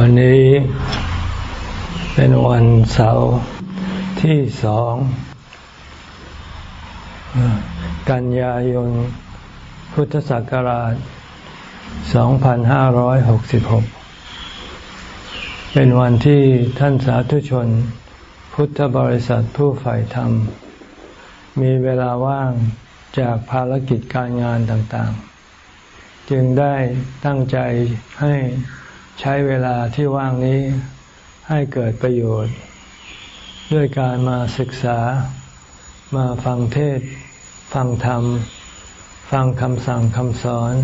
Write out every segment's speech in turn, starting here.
วันนี้เป็นวันเสาร์ที่สอง กันยายน พุทธศักราช 2566 เป็นวันที่ท่านสาธุชน พุทธบริษัทผู้ใฝ่ธรรม มีเวลาว่างจากภารกิจการงานต่างๆ จึงได้ตั้งใจให้ ใช้เวลาที่ว่างนี้ให้เกิดประโยชน์ ด้วยการมาศึกษา มาฟังเทศ ฟังธรรม ฟังคำสั่งคำสอน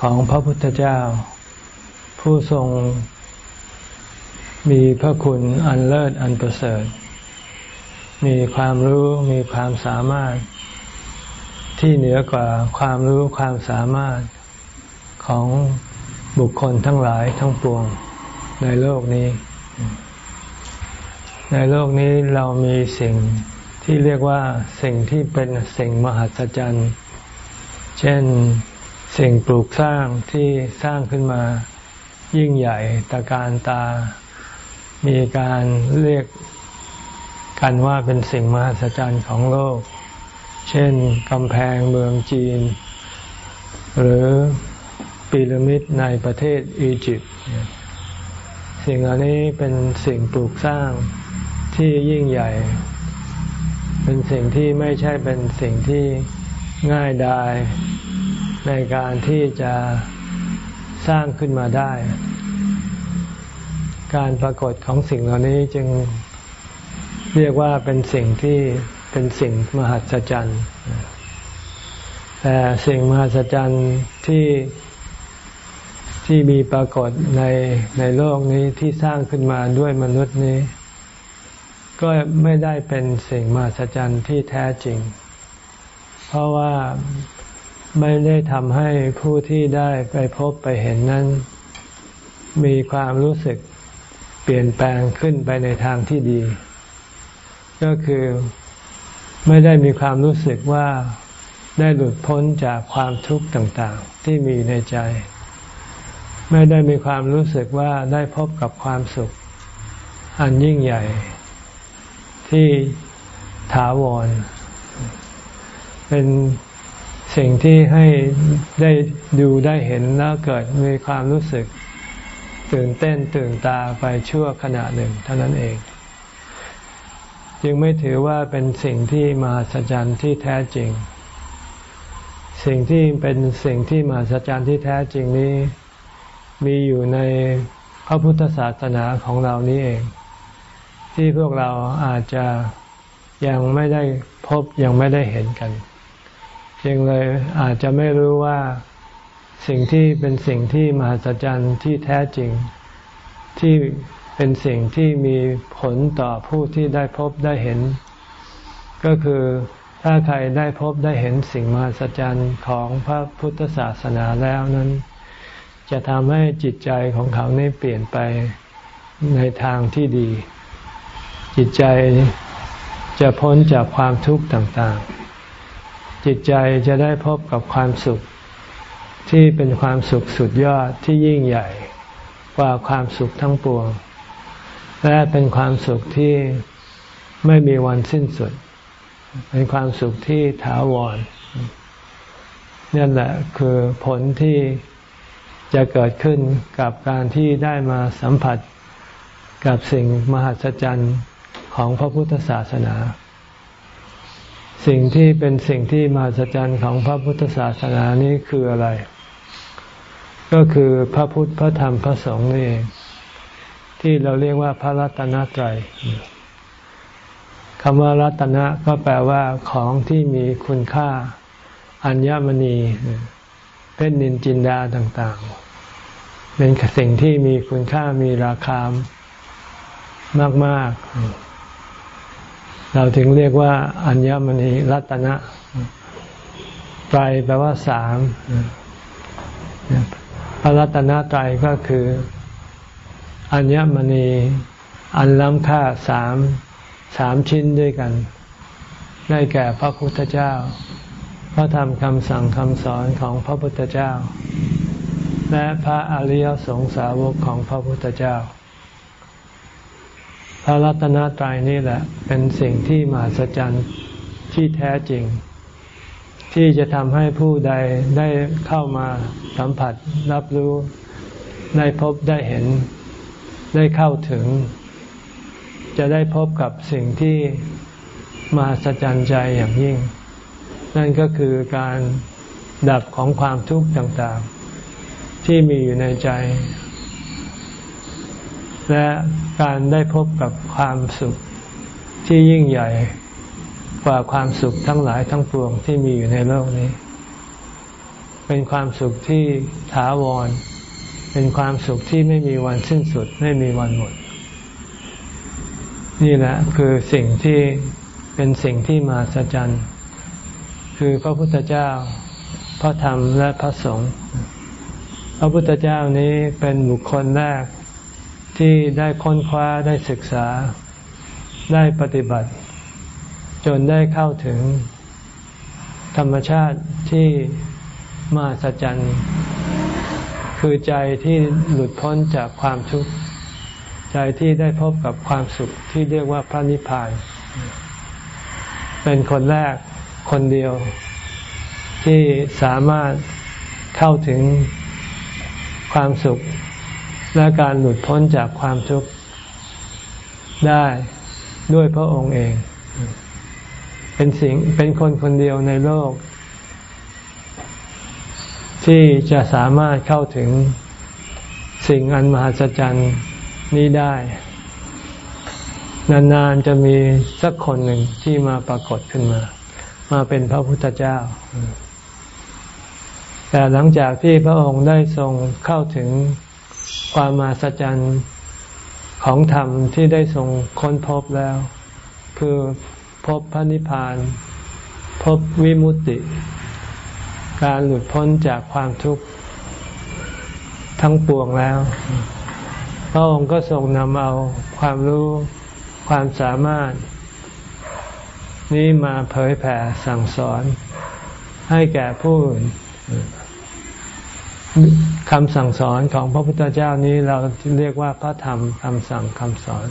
ของพระพุทธเจ้า ผู้ทรงมีพระคุณอันเลิศอันประเสริฐ มีความรู้มีความสามารถ ที่เหนือกว่าความรู้ความสามารถของ บุคคลทั้งหลายทั้งปวงในโลกนี้ ในโลกนี้เรามีสิ่งที่เรียกว่าสิ่งที่เป็นสิ่งมหัศจรรย์ เช่นสิ่งปลูกสร้างที่สร้างขึ้นมายิ่งใหญ่ตะการตา มีการเรียกกันว่าเป็นสิ่งมหัศจรรย์ของโลก เช่นกำแพงเมืองจีน หรือ พีระมิดในประเทศอียิปต์สิ่งเหล่านี้เป็นสิ่งปลูกสร้างที่ยิ่งใหญ่ เป็นสิ่งที่ไม่ใช่เป็นสิ่งที่ง่ายดายในการที่จะสร้างขึ้นมาได้ การปรากฏของสิ่งเหล่านี้จึงเรียกว่าเป็นสิ่งที่เป็นสิ่งมหัศจรรย์ แต่สิ่งมหัศจรรย์ที่ ที่มีปรากฏในในโลกนี้ที่สร้างขึ้นมาด้วยมนุษย์นี้ ก็ไม่ได้เป็นสิ่งมหัศจรรย์ที่แท้จริง เพราะว่าไม่ได้ทำให้ผู้ที่ได้ไปพบไปเห็นนั้น มีความรู้สึกเปลี่ยนแปลงขึ้นไปในทางที่ดี ก็คือไม่ได้มีความรู้สึกว่าได้หลุดพ้นจากความทุกข์ต่าง ๆ ที่มีในใจ ไม่ได้มีความรู้สึกว่าได้พบกับความสุข อันยิ่งใหญ่ ที่ถาวร เป็นสิ่งที่ให้ได้ดูได้เห็นแล้วเกิดมีความรู้สึก ตื่นเต้นตื่นตาไปชั่วขณะหนึ่ง เท่านั้นเอง จึงไม่ถือว่าเป็นสิ่งที่มาสัจจันที่แท้จริง สิ่งที่เป็นสิ่งที่มาสัจจันที่แท้จริงนี้ มีอยู่ในพระพุทธศาสนาของเรานี้เอง ที่พวกเราอาจจะยังไม่ได้พบยังไม่ได้เห็นกันยังเลยอาจจะไม่รู้ว่าสิ่งที่เป็นสิ่งที่มหัศจรรย์ที่แท้จริง ที่เป็นสิ่งที่มีผลต่อผู้ที่ได้พบได้เห็น ก็คือถ้าใครได้พบได้เห็นสิ่งมหัศจรรย์ของพระพุทธศาสนาแล้วนั้น จะทำให้จิตใจของเขานี้เปลี่ยนไปในทางที่ดี จิตใจจะพ้นจากความทุกข์ต่างๆ จิตใจจะได้พบกับความสุขที่เป็นความสุขสุดยอดที่ยิ่งใหญ่กว่าความสุขทั้งปวง และเป็นความสุขที่ไม่มีวันสิ้นสุด เป็นความสุขที่ถาวรนั่นแหละคือผลที่ จะเกิดขึ้นกับการที่ได้มาสัมผัสกับสิ่งมหัศจรรย์ของพระพุทธศาสนา สิ่งที่เป็นสิ่งที่มหัศจรรย์ของพระพุทธศาสนานี้คืออะไร ก็คือพระพุทธพระธรรมพระสงฆ์นี่เองที่เราเรียกว่าพระรัตนตรัยคำว่ารัตนะก็แปลว่าของที่มีคุณค่า อัญมณีเพชรนินจินดาต่างๆ เป็นสิ่งที่มีคุณค่ามีราคามาก ๆ เราถึงเรียกว่า อัญมณีรัตนะไตรแปลว่าสามพระรัตนตรัยก็คือ อัญมณี อันล้ำค่าสามสามชิ้นด้วยกัน ได้แก่พระพุทธเจ้า พระธรรมคำสั่งคำสอนของพระพุทธเจ้า และพระอริยสงสาวกของพระพุทธเจ้า พระรัตนตรัยนี่แหละ เป็นสิ่งที่มหัศจรรย์ที่แท้จริง ที่จะทำให้ผู้ใดได้เข้ามาสัมผัสรับรู้ได้พบได้เห็นได้เข้าถึง จะได้พบกับสิ่งที่มหัศจรรย์ใจอย่างยิ่ง นั่นก็คือการดับของความทุกข์ต่างๆ ที่มีอยู่ในใจ และการได้พบกับความสุขที่ยิ่งใหญ่กว่าความสุขทั้งหลายทั้งปวงที่มีอยู่ในโลกนี้ เป็นความสุขที่ถาวร เป็นความสุขที่ไม่มีวันสิ้นสุด ไม่มีวันหมด นี่แหละคือสิ่งที่เป็นสิ่งที่มาสัจจันคือพระพุทธเจ้า พระธรรมและพระสงฆ์ พระพุทธเจ้านี้เป็นบุคคลแรกที่ได้ค้นคว้าได้ศึกษา ได้ปฏิบัติ จนได้เข้าถึง ธรรมชาติที่มาสัจจันคือใจที่หลุดพ้นจากความทุกข์ใจที่ได้พบกับความสุขที่เรียกว่าพระนิพพาน เป็นคนแรกคนเดียวที่สามารถเข้าถึง ความสุขและการหลุดพ้นจากความทุกข์ได้ด้วยพระองค์เอง เป็นสิ่งเป็นคนคนเดียวในโลก ที่จะสามารถเข้าถึงสิ่งอันมหัศจรรย์นี้ได้ นานๆจะมีสักคนหนึ่งที่มาปรากฏขึ้นมา มาเป็นพระพุทธเจ้า แต่หลังจากที่พระองค์ได้ทรงเข้าถึงความมหัศจรรย์ของธรรมที่ได้ทรงค้นพบแล้ว คือพบพระนิพพาน พบวิมุตติ การหลุดพ้นจากความทุกข์ทั้งปวงแล้ว พระองค์ก็ทรงนำเอาความรู้ความสามารถ นี้มาเผยแผ่สั่งสอนให้แก่ผู้อื่น คำสั่งสอนของพระพุทธเจ้านี้เราเรียกว่าพระธรรมคำสั่งคำสอน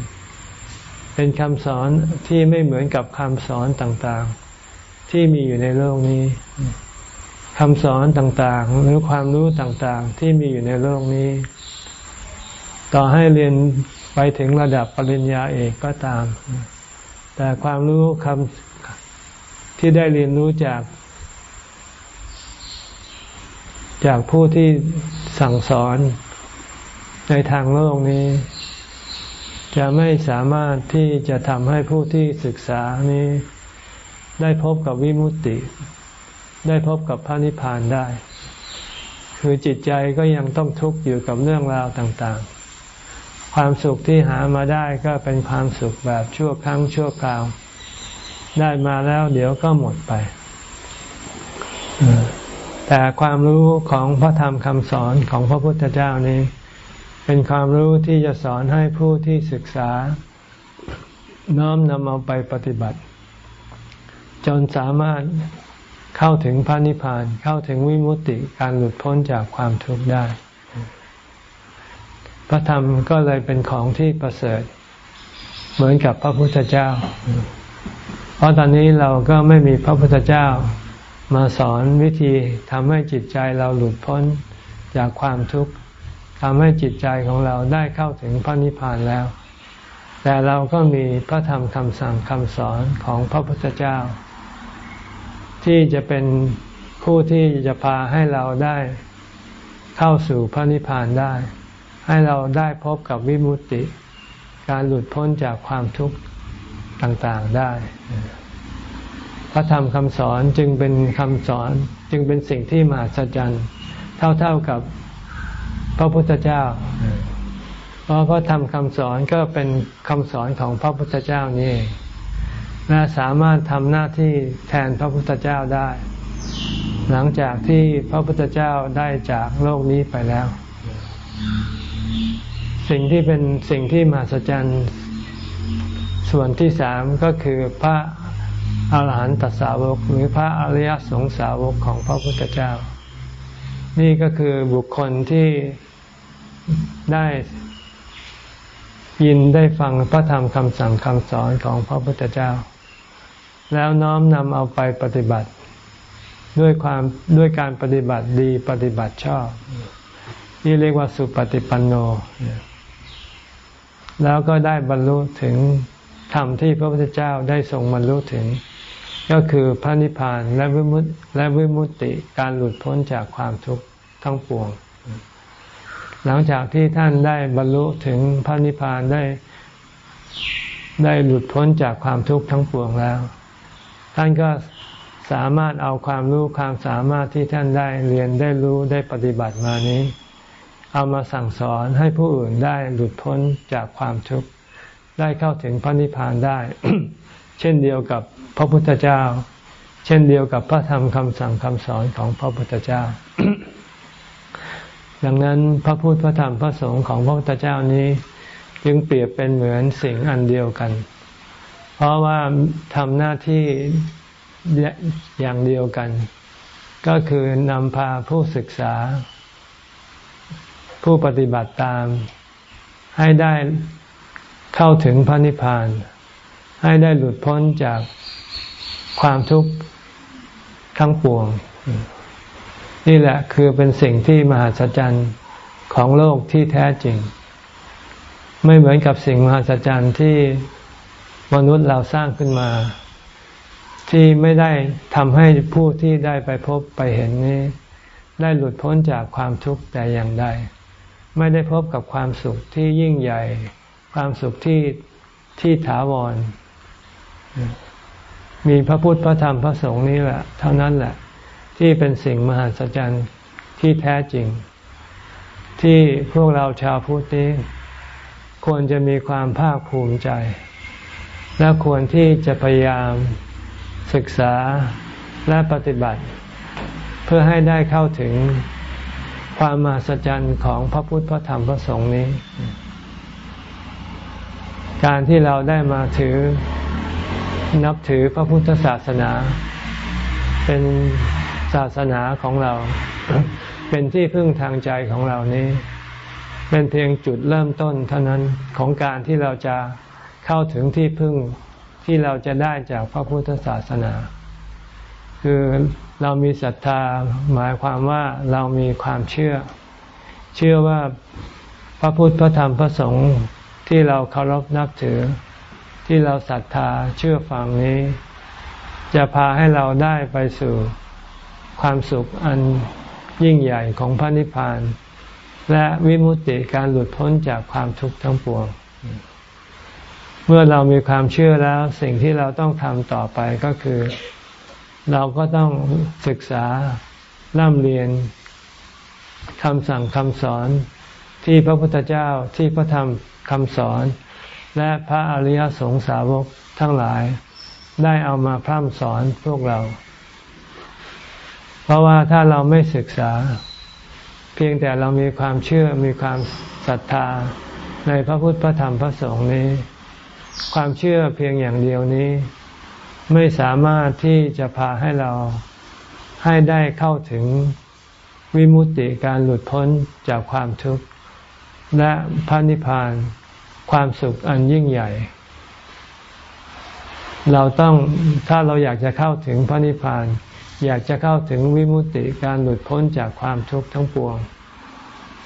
เป็นคำสอนที่ไม่เหมือนกับคำสอนต่างๆ ที่มีอยู่ในโลกนี้คำสอนต่างๆ หรือความรู้ต่างๆ ที่มีอยู่ในโลกนี้ ต่อให้เรียนไปถึงระดับปริญญาเอกก็ตาม แต่ความรู้คำที่ได้เรียนรู้จาก จากผู้ที่สั่งสอนในทางโลกนี้ จะไม่สามารถที่จะทำให้ผู้ที่ศึกษานี้ ได้พบกับวิมุตติ ได้พบกับพระนิพพานได้ คือจิตใจก็ยังต้องทุกข์อยู่กับเรื่องราวต่างๆ ความสุขที่หามาได้ก็เป็นความสุขแบบชั่วครั้งชั่วคราว ได้มาแล้วเดี๋ยวก็หมดไป แต่ความรู้ของพระธรรมคำสอนของพระพุทธเจ้านี้ เป็นความรู้ที่จะสอนให้ผู้ที่ศึกษา น้อมนำเอาไปปฏิบัติ จนสามารถเข้าถึงพระนิพพานเข้าถึงวิมุตติการหลุดพ้นจากความทุกข์ได้ พระธรรมก็เลยเป็นของที่ประเสริฐ เหมือนกับพระพุทธเจ้า เพราะตอนนี้เราก็ไม่มีพระพุทธเจ้า มาสอนวิธีทำให้จิตใจเราหลุดพ้นจากความทุกข์ทำให้จิตใจของเราได้เข้าถึงพระนิพพานแล้ว แต่เราก็มีพระธรรมคำสั่งคำสอนของพระพุทธเจ้า ที่จะเป็นผู้ที่จะพาให้เราได้เข้าสู่พระนิพพานได้ ให้เราได้พบกับวิมุตติ การหลุดพ้นจากความทุกข์ต่างๆได้ พระธรรมคำสอนจึงเป็นคำสอนจึงเป็นสิ่งที่มหัศจรรย์เท่าๆกับพระพุทธเจ้า เพราะพระธรรมคำสอนก็เป็นคำสอนของพระพุทธเจ้านี่และสามารถทำหน้าที่แทนพระพุทธเจ้าได้ หลังจากที่พระพุทธเจ้าได้จากโลกนี้ไปแล้ว สิ่งที่เป็นสิ่งที่มหัศจรรย์ส่วนที่สามก็คือพระ อาหารหันตสาวกหรือพระอริยสงสาวกของพระพุทธเจ้า นี่ก็คือบุคคลที่ได้ยินได้ฟังพระธรรมคำสั่งคำสอนของพระพุทธเจ้า แล้วน้อมนำเอาไปปฏิบัติ ด้วยความด้วยการปฏิบัติดีปฏิบัติชอบ นี่เรียกว่าสุปฏิปันโน แล้วก็ได้บรรลุถึง ธรรมที่พระพุทธเจ้าได้ทรงบรรลุถึง ก็คือพระนิพพานและวิมุตและวิมุตติการหลุดพ้นจากความทุกข์ทั้งปวง หลังจากที่ท่านได้บรรลุถึงพระนิพพานได้ได้หลุดพ้นจากความทุกข์ทั้งปวงแล้ว ท่านก็สามารถเอาความรู้ความสามารถที่ท่านได้เรียนได้รู้ได้ปฏิบัติมานี้ เอามาสั่งสอนให้ผู้อื่นได้หลุดพ้นจากความทุกข์ ได้เข้าถึงพระนิพพานได้ เช่นเดียวกับพระพุทธเจ้า เช่นเดียวกับพระธรรมคำสั่งคำสอนของพระพุทธเจ้า ดังนั้นพระพุทธพระธรรมพระสงฆ์ของพระพุทธเจ้านี้ จึงเปรียบเป็นเหมือนสิ่งอันเดียวกัน เพราะว่าทำหน้าที่อย่างเดียวกัน ก็คือนำพาผู้ศึกษา ผู้ปฏิบัติตามให้ได้ เข้าถึงพระนิพพาน ให้ได้หลุดพ้นจากความทุกข์ทั้งปวง นี่แหละคือเป็นสิ่งที่มหัศจรรย์ของโลกที่แท้จริง ไม่เหมือนกับสิ่งมหัศจรรย์ที่มนุษย์เราสร้างขึ้นมา ที่ไม่ได้ทำให้ผู้ที่ได้ไปพบไปเห็นนี้ ได้หลุดพ้นจากความทุกข์แต่อย่างใด ไม่ได้พบกับความสุขที่ยิ่งใหญ่ ความสุขที่ที่ถาวร มีพระพุทธพระธรรมพระสงฆ์นี้แหละ เท่านั้นแหละ ที่เป็นสิ่งมหัศจรรย์ที่แท้จริง ที่พวกเราชาวพุทธนี้ ควรจะมีความภาคภูมิใจ และควรที่จะพยายามศึกษาและปฏิบัติ เพื่อให้ได้เข้าถึงความมหัศจรรย์ของพระพุทธพระธรรมพระสงฆ์นี้ การที่เราได้มาถือนับถือพระพุทธศาสนา เป็นศาสนาของเรา เป็นที่พึ่งทางใจของเรานี้ เป็นเพียงจุดเริ่มต้นเท่านั้นของการที่เราจะเข้าถึงที่พึ่งที่เราจะได้จากพระพุทธศาสนา คือเรามีศรัทธาหมายความว่าเรามีความเชื่อ เชื่อว่าพระพุทธพระธรรมพระสงฆ์ ที่เราเคารพนับถือ ที่เราศรัทธาเชื่อฟังนี้ จะพาให้เราได้ไปสู่ความสุขอันยิ่งใหญ่ของพระนิพพาน และวิมุตติการหลุดพ้นจากความทุกข์ทั้งปวง เมื่อเรามีความเชื่อแล้วสิ่งที่เราต้องทำต่อไปก็คือ เราก็ต้องศึกษาร่ำเรียนคำสั่งคำสอนที่พระพุทธเจ้าที่พระธรรม คำสอน และพระอริยสงสาวกทั้งหลาย ได้เอามาพร่ำสอนพวกเรา เพราะว่าถ้าเราไม่ศึกษา เพียงแต่เรามีความเชื่อมีความศรัทธาในพระพุทธพระธรรมพระสงฆ์นี้ ความเชื่อเพียงอย่างเดียวนี้ ไม่สามารถที่จะพาให้เราให้ได้เข้าถึงวิมุตติการหลุดพ้นจากความทุกข์ และพระนิพพาน ความสุขอันยิ่งใหญ่ เราต้องถ้าเราอยากจะเข้าถึงพระนิพพาน อยากจะเข้าถึงวิมุตติการหลุดพ้นจากความทุกข์ทั้งปวง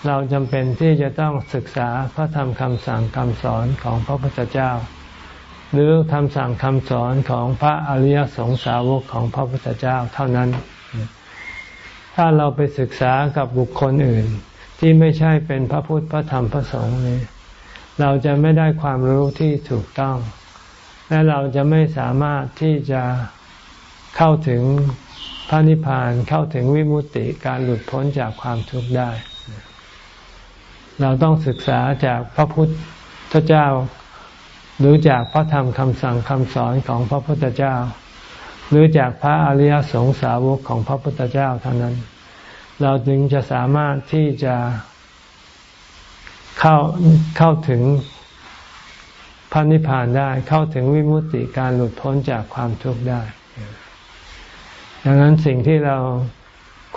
เราจำเป็นที่จะต้องศึกษาพระธรรมคำสั่งคำสอนของพระพุทธเจ้า หรือคำสั่งคำสอนของพระอริยสงสาวกของพระพุทธเจ้าเท่านั้น ถ้าเราไปศึกษากับบุคคลอื่นที่ไม่ใช่เป็นพระพุทธพระธรรมพระสงฆ์นี้ เราจะไม่ได้ความรู้ที่ถูกต้อง และเราจะไม่สามารถที่จะเข้าถึงพระนิพพานเข้าถึงวิมุตติการหลุดพ้นจากความทุกข์ได้ เราต้องศึกษาจากพระพุทธเจ้า หรือจากพระธรรมคำสั่งคำสอนของพระพุทธเจ้า หรือจากพระอริยสงสาวกของพระพุทธเจ้าเท่านั้น เราจึงจะสามารถที่จะ เข้าเข้าถึงพระนิพพานได้ เข้าถึงวิมุตติการหลุดพ้นจากความทุกข์ได้ ดังนั้นสิ่งที่เรา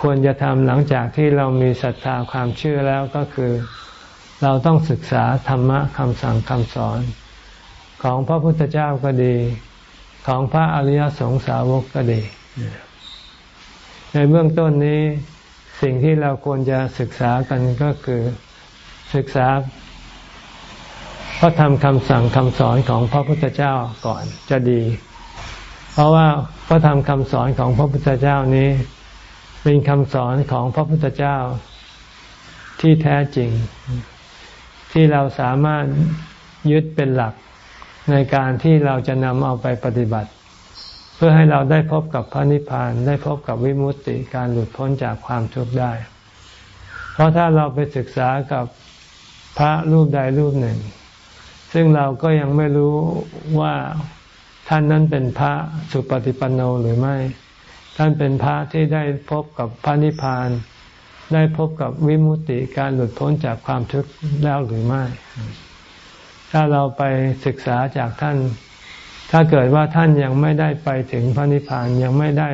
ควรจะทำหลังจากที่เรามีศรัทธาความเชื่อแล้วก็คือ เราต้องศึกษาธรรมะคำสั่งคำสอน ของพระพุทธเจ้าก็ดี ของพระอริยสงสาวกก็ดี ในเบื้องต้นนี้สิ่งที่เราควรจะศึกษากันก็คือ ศึกษาพระธรรมคำสั่งคำสอนของพระพุทธเจ้าก่อนจะดี เพราะว่าพระธรรมคำสอนของพระพุทธเจ้านี้ เป็นคำสอนของพระพุทธเจ้าที่แท้จริง ที่เราสามารถยึดเป็นหลักในการที่เราจะนำเอาไปปฏิบัติ เพื่อให้เราได้พบกับพระนิพพานได้พบกับวิมุตติการหลุดพ้นจากความทุกข์ได้ เพราะถ้าเราไปศึกษากับ พระรูปใดรูปหนึ่ง ซึ่งเราก็ยังไม่รู้ว่าท่านนั้นเป็นพระสุปฏิปันโนหรือไม่ ท่านเป็นพระที่ได้พบกับพระนิพพาน ได้พบกับวิมุตติการหลุดพ้นจากความทุกข์แล้วหรือไม่ ถ้าเราไปศึกษาจากท่าน ถ้าเกิดว่าท่านยังไม่ได้ไปถึงพระนิพพานยังไม่ได้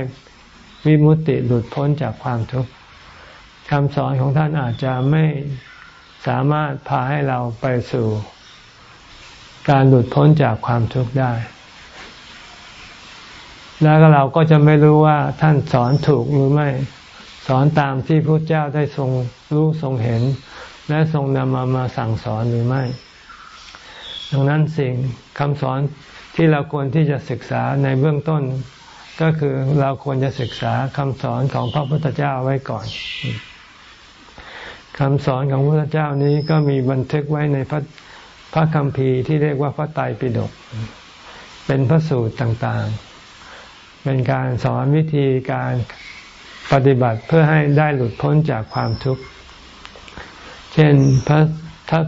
วิมุตติหลุดพ้นจากความทุกข์คำสอนของท่านอาจจะไม่ สามารถพาให้เราไปสู่ การหลุดพ้นจากความทุกข์ได้ แล้วเราก็จะไม่รู้ว่าท่านสอนถูกหรือไม่ สอนตามที่พระเจ้าได้ทรงรู้ทรงเห็น และทรงนำมามาสั่งสอนหรือไม่ ดังนั้นสิ่งคำสอนที่เราควรที่จะศึกษาในเบื้องต้น ก็คือเราควรจะศึกษาคำสอนของพระพุทธเจ้าไว้ก่อน คำสอนของพระพุทธเจ้านี้ก็มีบันทึกไว้ในพระพระคัมภีร์ที่เรียกว่าพระไตรปิฎกเป็นพระสูตรต่างๆ เป็นการสอนวิธีการปฏิบัติเพื่อให้ได้หลุดพ้นจากความทุกข์ เช่นพระ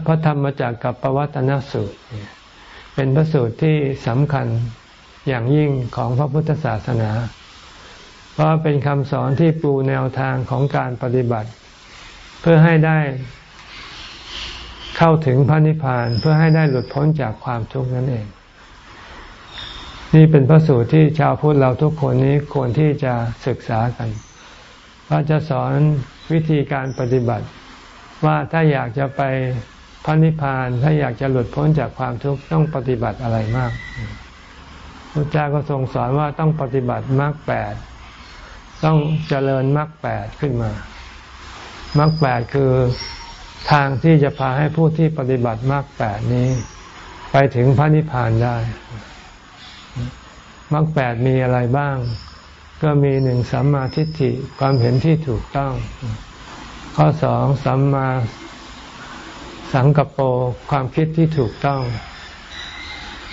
พระธรรมจากกับปวัตนสูตร เป็นพระสูตรที่สำคัญอย่างยิ่งของพระพุทธศาสนา เพราะเป็นคำสอนที่ปูแนวทางของการปฏิบัติ พื่อให้ได้เข้าถึงพระนิพพานเพื่อให้ได้หลุดพ้นจากความทุกข์นั่นเอง นี่เป็นพระสูตรที่ชาวพุทธเราทุกคนนี้ควรที่จะศึกษากันพระจะสอนวิธีการปฏิบัติ ว่าถ้าอยากจะไปพระนิพพานถ้าอยากจะหลุดพ้นจากความทุกข์ต้องปฏิบัติอะไรมากพระเจ้าก็ทรงสอนว่าต้องปฏิบัติมรรคแปดต้องเจริญมรรคแปดขึ้นมา มรรคแปดคือทางที่จะพาให้ผู้ที่ปฏิบัติมรรคแปดนี้ ไปถึงพระนิพพานได้มรรคแปดมีอะไรบ้าง ก็มีหนึ่งสัมมาทิฏฐิความเห็นที่ถูกต้อง ข้อสองสัมมาสังกปรความคิดที่ถูกต้อง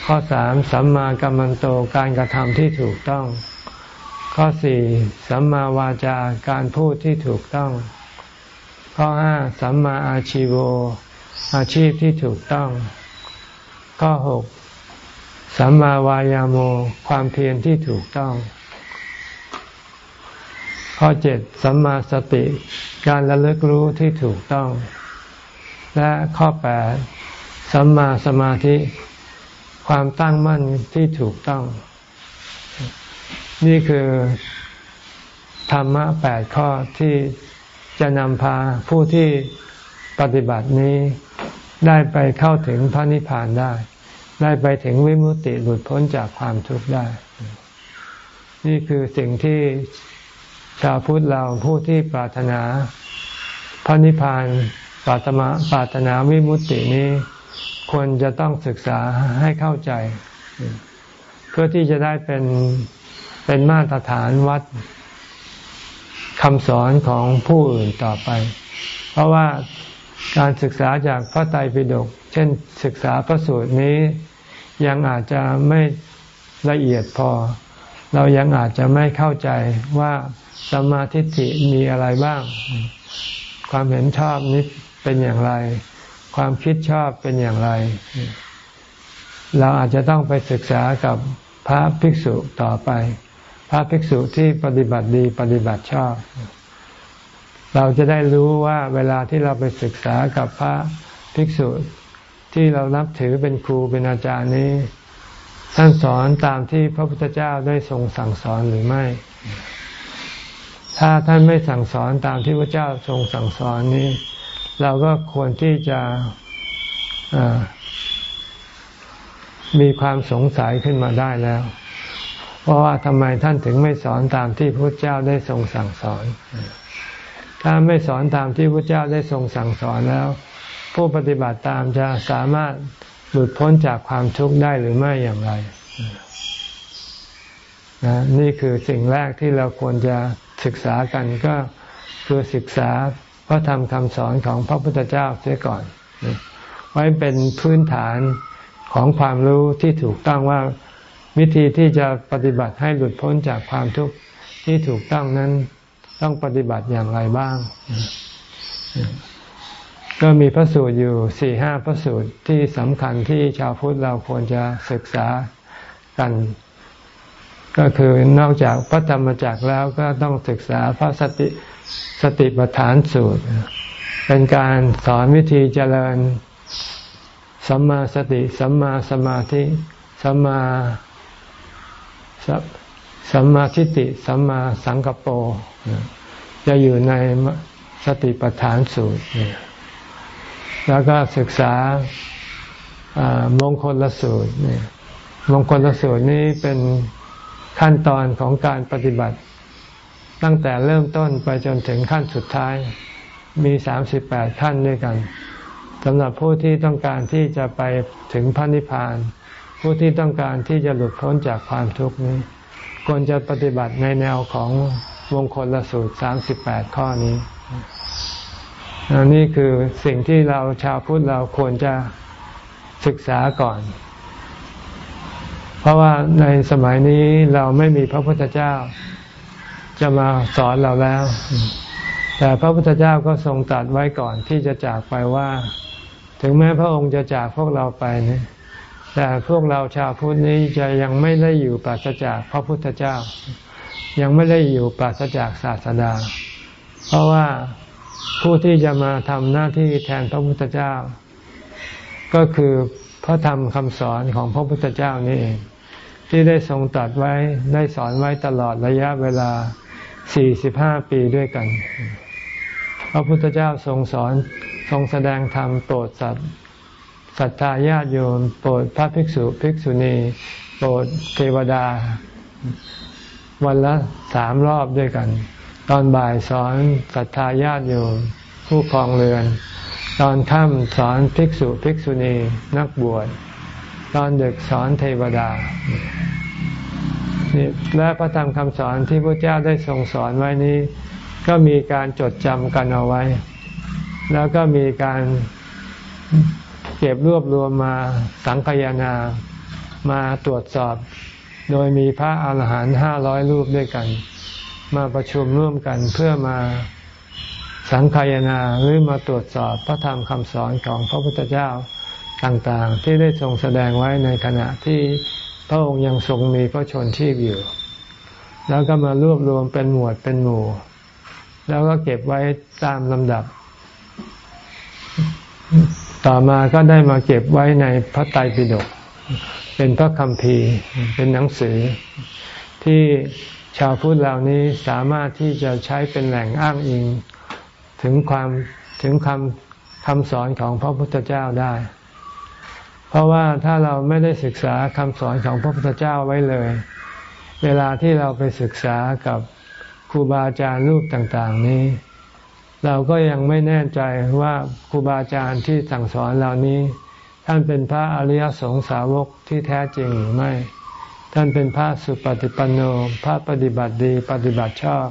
ข้อสามสัมมากัมมันโตการกระทำที่ถูกต้อง ข้อสี่สัมมาวาจาการพูดที่ถูกต้อง ข้อห้าสัมมาอาชีโว อาชีพที่ถูกต้อง ข้อหกสัมมาวายาโม ความเพียรที่ถูกต้อง ข้อเจ็ดสัมมาสติ การระลึกรู้ที่ถูกต้อง และข้อแปดสัมมาสมาธิ ความตั้งมั่นที่ถูกต้อง นี่คือธรรมะแปดข้อที่ จะนำพาผู้ที่ปฏิบัตินี้ได้ไปเข้าถึงพระนิพพานได้ ได้ไปถึงวิมุตติหลุดพ้นจากความทุกข์ได้ นี่คือสิ่งที่ชาวพุทธเราผู้ที่ปรารถนาพระนิพพานปรารถนาปรารถนาวิมุตตินี้ ควรจะต้องศึกษาให้เข้าใจ เพื่อที่จะได้เป็นเป็นมาตรฐานวัด คำสอนของผู้อื่นต่อไป เพราะว่าการศึกษาจากพระไตรปิฎกเช่นศึกษาพระสูตรนี้ ยังอาจจะไม่ละเอียดพอ เรายังอาจจะไม่เข้าใจว่าสมาธิิมีอะไรบ้าง ความเห็นชอบนี้เป็นอย่างไร ความคิดชอบเป็นอย่างไร เราอาจจะต้องไปศึกษากับพระภิกษุต่อไป ระภิกษุที่ปฏิบัติดีปฏิบัติชอบ เราจะได้รู้ว่าเวลาที่เราไปศึกษากับพระภิกษุที่เรานับถือเป็นครูเป็นอาจารย์นี้ท่านสอนตามที่พระพุทธเจ้าได้ทรงสั่งสอนหรือไม่ ถ้าท่านไม่สั่งสอนตามที่พระเจ้าทรงสั่งสอนนี้ เราก็ควรที่จะมีความสงสัยขึ้นมาได้แล้ว เพราะว่าทำไมท่านถึงไม่สอนตามที่พระเจ้าได้ทรงสั่งสอน ถ้าไม่สอนตามที่พระเจ้าได้ทรงสั่งสอนแล้ว ผู้ปฏิบัติตามจะสามารถหลุดพ้นจากความทุกข์ได้หรือไม่อย่างไรนะนี่คือสิ่งแรกที่เราควรจะศึกษากันก็คือศึกษาพระธรรมคำสอนของพระพุทธเจ้าเสียก่อน ไว้เป็นพื้นฐานของความรู้ที่ถูกต้องว่า วิธีที่จะปฏิบัติให้หลุดพ้นจากความทุกข์ที่ถูกต้องนั้นต้องปฏิบัติอย่างไรบ้าง ก็มีพระสูตรอยู่สี่ห้าพระสูตรที่สำคัญที่ชาวพุทธเราควรจะศึกษากัน ก็คือนอกจากพระธรรมจักรแล้วก็ต้องศึกษาพระสติสติปัฏฐานสูตร เป็นการสอนวิธีเจริญสัมมาสติ สัมมาสมาธิ สัมมา สัมมาทิฏฐิสัมมาสังกปรจะอยู่ในสติปัฏฐานสูตร แล้วก็ศึกษามงคลละสูตรมงคลละสูตรนี้เป็นขั้นตอนของการปฏิบัติ ตั้งแต่เริ่มต้นไปจนถึงขั้นสุดท้ายมีสามสิบแปดขั้นด้วยกันสำหรับผู้ที่ต้องการที่จะไปถึงพระนิพพาน ผู้ที่ต้องการที่จะหลุดพ้นจากความทุกข์นี้ควรจะปฏิบัติในแนวของวงคลละสูตรสามสิบแปดข้อนี้นนี่คือสิ่งที่เราชาวพุทธเราควรจะศึกษาก่อน เพราะว่าในสมัยนี้เราไม่มีพระพุทธเจ้า จะมาสอนเราแล้ว แต่พระพุทธเจ้าก็ทรงตัดไว้ก่อนที่จะจากไปว่า ถึงแม้พระองค์จะจากพวกเราไปเนะ แต่พวกเราชาวพุทธนี้จะยังไม่ได้อยู่ปราศจากพระพุทธเจ้า ยังไม่ได้อยู่ปราศจากศาสดา เพราะว่าผู้ที่จะมาทำหน้าที่แทนพระพุทธเจ้า ก็คือพระธรรมคำสอนของพระพุทธเจ้านี่เองที่ได้ทรงตัดไว้ได้สอนไว้ตลอดระยะเวลา 45 ปีด้วยกัน พระพุทธเจ้าทรงสอนทรงแสดงธรรมโปรดสัตว์ ศรัทธาญาติโยม โปรดพระภิกษุภิกษุณีโปรดเทวดา วันละสามรอบด้วยกัน ตอนบ่ายสอนศรัทธาญาติโยม ผู้คลองเรือน ตอนค่ำสอนภิกษุภิกษุณีนักบวชตอนดึกสอนเทวดาและพระธรรมคำสอนที่พระเจ้าได้ทรงสอนไว้นี้ ก็มีการจดจำกันเอาไว้ แล้วก็มีการ ก็บรวบรวมมาสังคยนามาตรวจสอบ โดยมีพระอาหารหันต์ห้าร้อยรูปด้วยกัน มาประชุมร่วมกันเพื่อมาสังคายนาหรือมาตรวจสอบพระธรรมคำสอนของพระพุทธเจ้าต่างๆ ที่ได้ทรงแสดงไว้ในขณะที่พระองค์ยังทรงมีพระชนชีพอยู่ แล้วก็มารวบรวมเป็นหมวดเป็นหมู่ แล้วก็เก็บไว้ตามลำดับ ต่อมาก็ได้มาเก็บไว้ในพระไตรปิฎกเป็นพระคัมภีร์เป็นหนังสือ ที่ชาวพุทธเหล่านี้สามารถที่จะใช้เป็นแหล่งอ้างอิง ถึงความถึงคำคำสอนของพระพุทธเจ้าได้ เพราะว่าถ้าเราไม่ได้ศึกษาคำสอนของพระพุทธเจ้าไว้เลย เวลาที่เราไปศึกษากับครูบาอาจารย์รูปต่าง ๆ นี้ เราก็ยังไม่แน่ใจว่าครูบาอาจารย์ที่สั่งสอนเหล่านี้ ท่านเป็นพระอริยสงสาวกที่แท้จริงหรือไม่ ท่านเป็นพระสุปฏิปันโนพระปฏิบัติดีปฏิบัติชอบ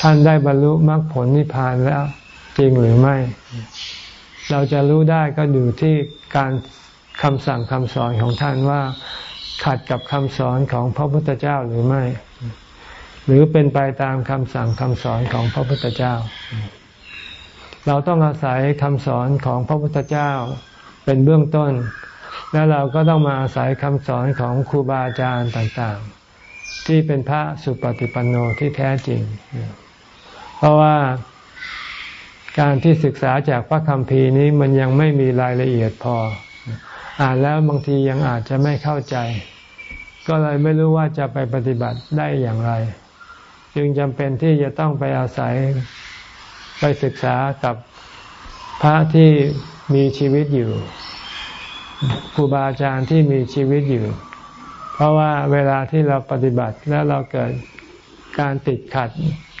ท่านได้บรรลุมรรคผลนิพพานแล้วจริงหรือไม่ เราจะรู้ได้ก็อยู่ที่การคำสั่งคำสอนของท่านว่าขัดกับคำสอนของพระพุทธเจ้าหรือไม่ หรือเป็นไปตามคำสั่งคำสอนของพระพุทธเจ้า เราต้องอาศัยคำสอนของพระพุทธเจ้าเป็นเบื้องต้น แล้วเราก็ต้องมาอาศัยคำสอนของครูบาอาจารย์ต่างๆ ที่เป็นพระสุปฏิปันโนที่แท้จริง เพราะว่าการที่ศึกษาจากพระคัมภีร์นี้มันยังไม่มีรายละเอียดพอ อ่านแล้วบางทียังอาจจะไม่เข้าใจ ก็เลยไม่รู้ว่าจะไปปฏิบัติได้อย่างไร จึงจำเป็นที่จะต้องไปอาศัยไปศึกษากับพระที่มีชีวิตอยู่ครูบาอาจารย์ที่มีชีวิตอยู่ เพราะว่าเวลาที่เราปฏิบัติแล้วเราเกิดการติดขัด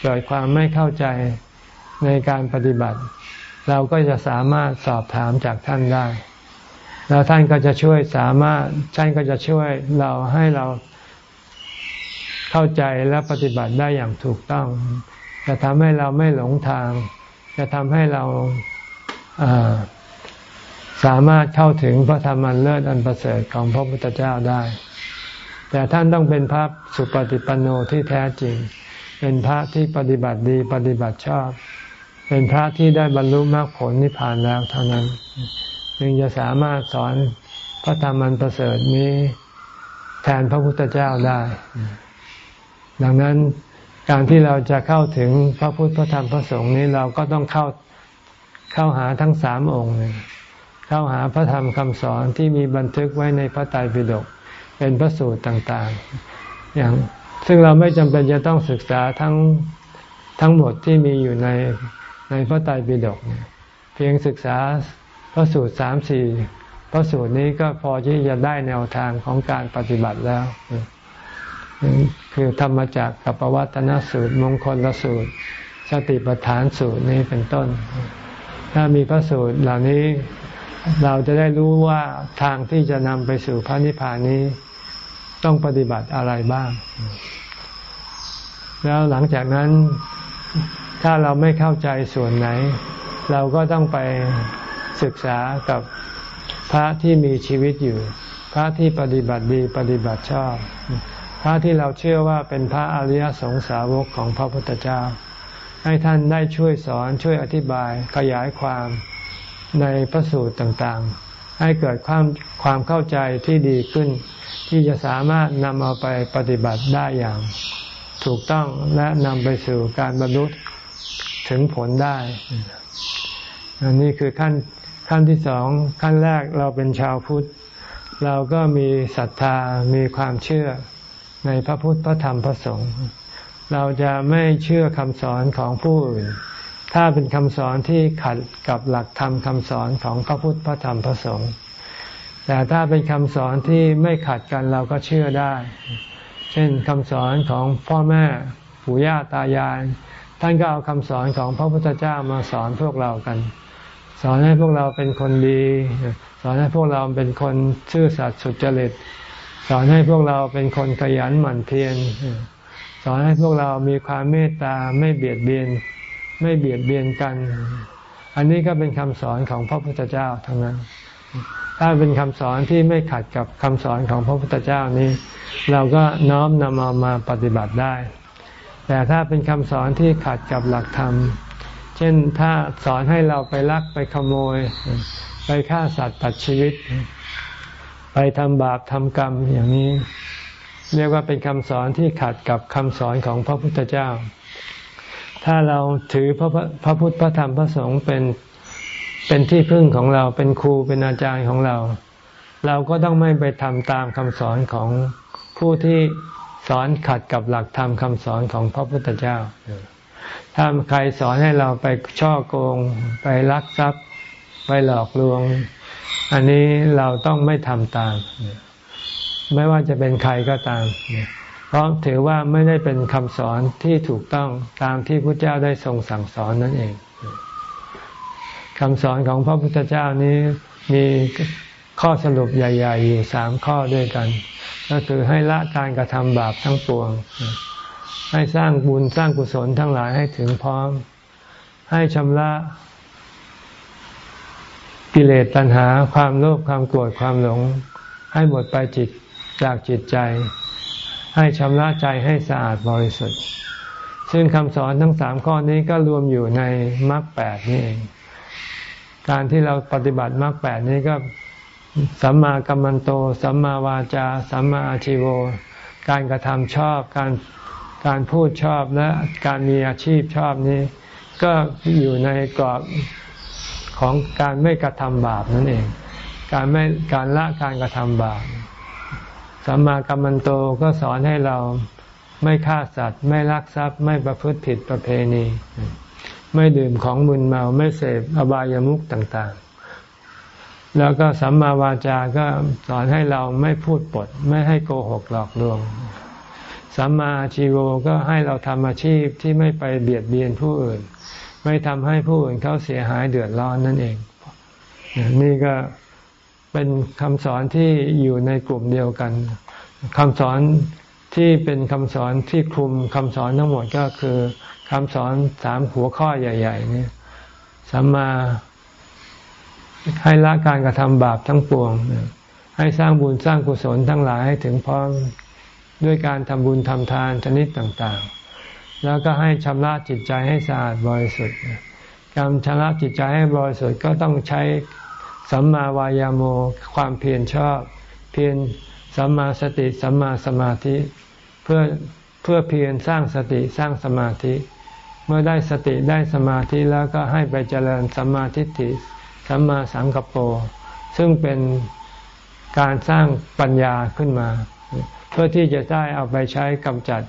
เกิดความไม่เข้าใจในการปฏิบัติ เราก็จะสามารถสอบถามจากท่านได้ แล้วท่านก็จะช่วยสามารถท่านก็จะช่วยเราให้เรา เข้าใจและปฏิบัติได้อย่างถูกต้อง จะทำให้เราไม่หลงทาง จะทำให้เราสามารถเข้าถึงพระธรรมันเลิศอันประเสริฐของพระพุทธเจ้าได้ แต่ท่านต้องเป็นพระสุปฏิปันโนที่แท้จริง เป็นพระที่ปฏิบัติดีปฏิบัติชอบ เป็นพระที่ได้บรรลุมรรคผลนิพพานแล้วเท่านั้น จึงจะสามารถสอนพระธรรมันประเสริฐนี้แทนพระพุทธเจ้าได้ ดังนั้นการที่เราจะเข้าถึงพระพุทธพระธรรมพระสงฆ์นี้เราก็ต้องเข้าเข้าหาทั้งสามองค์เข้าหาพระธรรมคำสอนที่มีบันทึกไว้ในพระไตรปิฎกเป็นพระสูตรต่างๆ อย่างซึ่งเราไม่จำเป็นจะต้องศึกษาทั้งทั้งหมดที่มีอยู่ในในพระไตรปิฎกเพียงศึกษาพระสูตรสามสี่พระสูตรนี้ก็พอที่จะได้แนวทางของการปฏิบัติแล้ว คือธรรมจักกับปวัตนสูตร มงคลละสูตร สติปัฏฐานสูตรนี้เป็นต้น ถ้ามีพระสูตรเหล่านี้เราจะได้รู้ว่าทางที่จะนำไปสู่พระนิพพานนี้ต้องปฏิบัติอะไรบ้าง แล้วหลังจากนั้นถ้าเราไม่เข้าใจส่วนไหน เราก็ต้องไปศึกษากับพระที่มีชีวิตอยู่ พระที่ปฏิบัติดีปฏิบัติชอบ พระที่เราเชื่อว่าเป็นพระอริยสงสาวกของพระพุทธเจ้า ให้ท่านได้ช่วยสอนช่วยอธิบายขยายความในพระสูตรต่างๆ ให้เกิดความความเข้าใจที่ดีขึ้น ที่จะสามารถนำเอาไปปฏิบัติได้อย่าง ถูกต้องและนำไปสู่การบรรลุถึงผลได้ อันนี้คือขั้นขั้นที่สองขั้นแรกเราเป็นชาวพุทธ เราก็มีศรัทธามีความเชื่อ ในพระพุทธพระธรรมพระสงฆ์เราจะไม่เชื่อคำสอนของผู้อื่น ถ้าเป็นคำสอนที่ขัดกับหลักธรรมคำสอนของพระพุทธพระธรรมพระสงฆ์แต่ถ้าเป็นคำสอนที่ไม่ขัดกันเราก็เชื่อได้ เช่นคำสอนของพ่อแม่ปู่ย่าตายาย ท่านก็เอาคำสอนของพระพุทธเจ้ามาสอนพวกเรากัน สอนให้พวกเราเป็นคนดี สอนให้พวกเราเป็นคนชื่อสัตย์สุจริต สอนให้พวกเราเป็นคนขยันหมั่นเพียรสอนให้พวกเรามีความเมตตาไม่เบียดเบียน ไม่เบียดเบียนกัน อันนี้ก็เป็นคำสอนของพระพุทธเจ้าทั้งนั้น ถ้าเป็นคำสอนที่ไม่ขัดกับคำสอนของพระพุทธเจ้านี้ เราก็น้อมนำเอามาปฏิบัติได้ แต่ถ้าเป็นคำสอนที่ขัดกับหลักธรรม เช่นถ้าสอนให้เราไปลักไปขโมย ไปฆ่าสัตว์ตัดชีวิต ไปทำบาปทำกรรมอย่างนี้ เรียกว่าเป็นคำสอนที่ขัดกับคำสอนของพระพุทธเจ้า ถ้าเราถือพระพระพุทธพระธรรมพระสงฆ์เป็นเป็นที่พึ่งของเราเป็นครูเป็นอาจารย์ของเรา เราก็ต้องไม่ไปทำตามคำสอนของผู้ที่สอนขัดกับหลักธรรมคำสอนของพระพุทธเจ้า ถ้าใครสอนให้เราไปช่อโกง ไปลักทรัพย์ ไปหลอกลวง อันนี้เราต้องไม่ทำตาม ไม่ว่าจะเป็นใครก็ตาม เพราะถือว่าไม่ได้เป็นคำสอนที่ถูกต้องตามที่พระเจ้าได้ทรงสั่งสอนนั่นเองคำสอนของพระพุทธเจ้านี้มีข้อสรุปใหญ่ ๆ อยู่สามข้อด้วยกัน ก็คือให้ละการกระทำบาปทั้งปวง ให้สร้างบุญสร้างกุศลทั้งหลายให้ถึงพร้อม ให้ชำระ กิเลสตัณหาความโลภความโกรธความหลง ให้หมดไปจิตจากจิตใจ ให้ชำระใจให้สะอาดบริสุทธิ์ ซึ่งคำสอนทั้งสามข้อนี้ก็รวมอยู่ในมรรคแปดนี่เอง การที่เราปฏิบัติมรรคแปดนี้ก็สัมมากัมมันโต สัมมาวาจา สัมมาอาชิโว การกระทำชอบ การการพูดชอบและการมีอาชีพชอบนี้ ก็อยู่ในกรอบ ของการไม่กระทำบาปนั่นเอง การไม่การละการกระทำบาปสัมมากัมมันโตก็สอนให้เราไม่ฆ่าสัตว์ ไม่ลักทรัพย์ ไม่ประพฤติผิดประเพณี ไม่ดื่มของมึนเมาไม่เสพอบายามุขต่างๆ แล้วก็สัมมาวาจาก็สอนให้เราไม่พูดปด ไม่ให้โกหกหลอกลวงสัมมาชีโวก็ให้เราทำอาชีพที่ไม่ไปเบียดเบียนผู้อื่น ไม่ทำให้ผู้อื่นเขาเสียหายเดือดร้อนนั่นเอง นี่ก็เป็นคำสอนที่อยู่ในกลุ่มเดียวกันคำสอนที่เป็นคำสอนที่คลุมคำสอนทั้งหมดก็คือคำสอนสามหัวข้อใหญ่ ๆ นี่สัมมาให้ละการกระทำบาปทั้งปวง ให้สร้างบุญสร้างกุศลทั้งหลายให้ถึงพร้อมด้วยการทำบุญทำทานชนิดต่างๆ แล้วก็ให้ชำระจิตใจให้สะอาดบริสุทธิ์การชำระจิตใจให้บริสุทธิ์ก็ต้องใช้สัมมาวายาโมความเพียรชอบ เพียรสัมมาสติสัมมาสมาธิ เพื่อเพื่อเพียรสร้างสติสร้างสมาธิ เมื่อได้สติได้สมาธิแล้วก็ให้ไปเจริญสัมมาทิฏฐิสัมมาสังกปรซึ่งเป็นการสร้างปัญญาขึ้นมา เพื่อที่จะได้เอาไปใช้กำจัด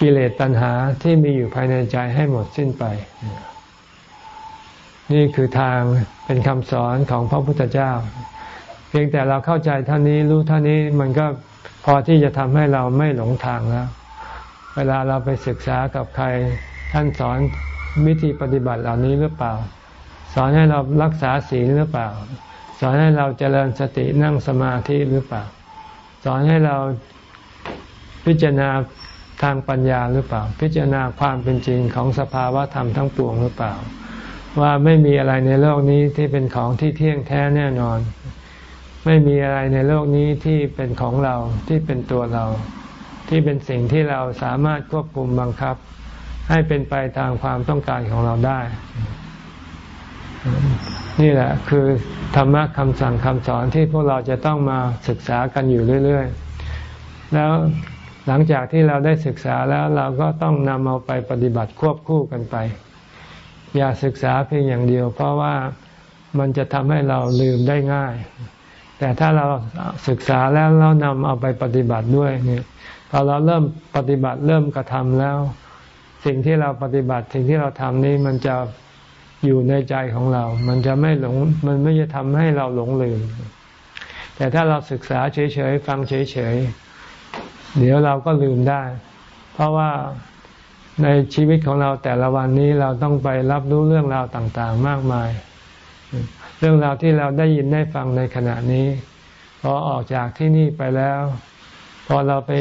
กิเลสตัณหาที่มีอยู่ภายในใจให้หมดสิ้นไป นี่คือทางเป็นคำสอนของพระพุทธเจ้า เพียงแต่เราเข้าใจท่านนี้รู้ท่านี้มันก็พอที่จะทำให้เราไม่หลงทางแล้ว เวลาเราไปศึกษากับใคร ท่านสอนวิธีปฏิบัติเหล่านี้หรือเปล่า สอนให้เรารักษาศีลหรือเปล่า สอนให้เราเจริญสตินั่งสมาธิหรือเปล่า สอนให้เราพิจารณา ทางปัญญาหรือเปล่า พิจารณาความเป็นจริงของสภาวะธรรมทั้งปวงหรือเปล่า ว่าไม่มีอะไรในโลกนี้ที่เป็นของที่เที่ยงแท้แน่นอน ไม่มีอะไรในโลกนี้ที่เป็นของเราที่เป็นตัวเรา ที่เป็นสิ่งที่เราสามารถควบคุมบังคับ ให้เป็นไปตามความต้องการของเราได้ นี่แหละคือธรรมะคำสั่งคำสอนที่พวกเราจะต้องมาศึกษากันอยู่เรื่อย ๆ แล้ว หลังจากที่เราได้ศึกษาแล้วเราก็ต้องนำเอาไปปฏิบัติควบคู่กันไป อย่าศึกษาเพียงอย่างเดียว เพราะว่ามันจะทำให้เราลืมได้ง่าย แต่ถ้าเราศึกษาแล้วเรานำเอาไปปฏิบัติด้วยเนี่ยพอเราเริ่มปฏิบัติเริ่มกระทำแล้ว สิ่งที่เราปฏิบัติสิ่งที่เราทำนี้มันจะอยู่ในใจของเรา มันจะไม่หลง มันไม่จะทำให้เราหลงลืม แต่ถ้าเราศึกษาเฉยๆ ฟังเฉยๆ เดี๋ยวเราก็ลืมได้ เพราะว่าในชีวิตของเราแต่ละวันนี้เราต้องไปรับรู้เรื่องราวต่างๆ มากมาย เรื่องราวที่เราได้ยินได้ฟังในขณะนี้พอออกจากที่นี่ไปแล้ว พอเราไป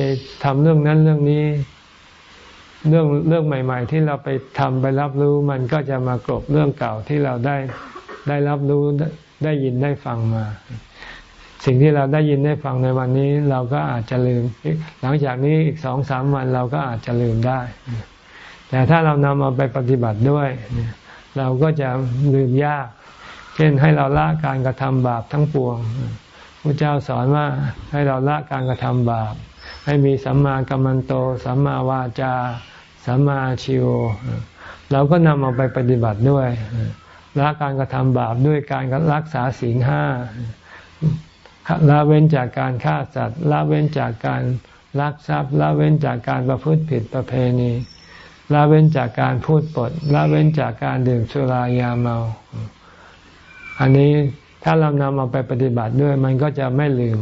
ทำเรื่องนั้นเรื่องนี้ เรื่องเรื่องใหม่ ๆ ที่เราไปทำไปรับรู้มันก็จะมากรบเรื่องเก่าที่เราได้ได้รับรู้ได้ยินได้ฟังมา สิ่งที่เราได้ยินได้ฟังในวันนี้ เราก็อาจจะลืม หลังจากนี้อีกสองสามวันเราก็อาจจะลืมได้ แต่ถ้าเรานำเอาไปปฏิบัติด้วย เราก็จะลืมยาก เช่นให้เราละการกระทำบาปทั้งปวงพระเจ้าสอนว่าให้เราละการกระทำบาป ให้มีสัมมากัมมันโต สัมมาวาจา สัมมาชิวเราก็นำเอาไปปฏิบัติด้วยละการกระทำบาปด้วยการรักษาศีลห้า ละเว้นจากการฆ่าสัตว์ ละเว้นจากการลักทรัพย์ ละเว้นจากการประพฤติผิดประเพณี ละเว้นจากการพูดปด ละเว้นจากการดื่มสุรายาเมา อันนี้ถ้าเรานำเอาไปปฏิบัติด้วย มันก็จะไม่ลืม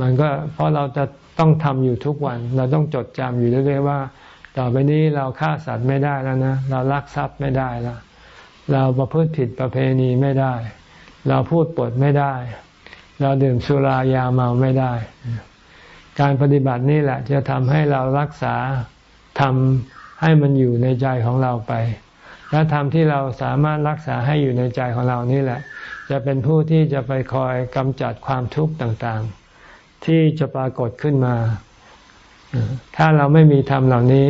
มันก็เพราะเราจะต้องทำอยู่ทุกวัน เราต้องจดจำอยู่เรื่อยๆว่า ต่อไปนี้เราฆ่าสัตว์ไม่ได้แล้วนะ เราลักทรัพย์ไม่ได้แล้ว เราประพฤติผิดประเพณีไม่ได้ เราพูดปดไม่ได้ เราดื่มสุรายาเมาไม่ได้ การปฏิบัตินี่แหละ จะทำให้เรารักษาทำให้มันอยู่ในใจของเราไป และธรรมที่เราสามารถรักษาให้อยู่ในใจของเรานี่แหละ จะเป็นผู้ที่จะไปคอยกำจัดความทุกข์ต่างๆ ที่จะปรากฏขึ้นมา ถ้าเราไม่มีธรรมเหล่านี้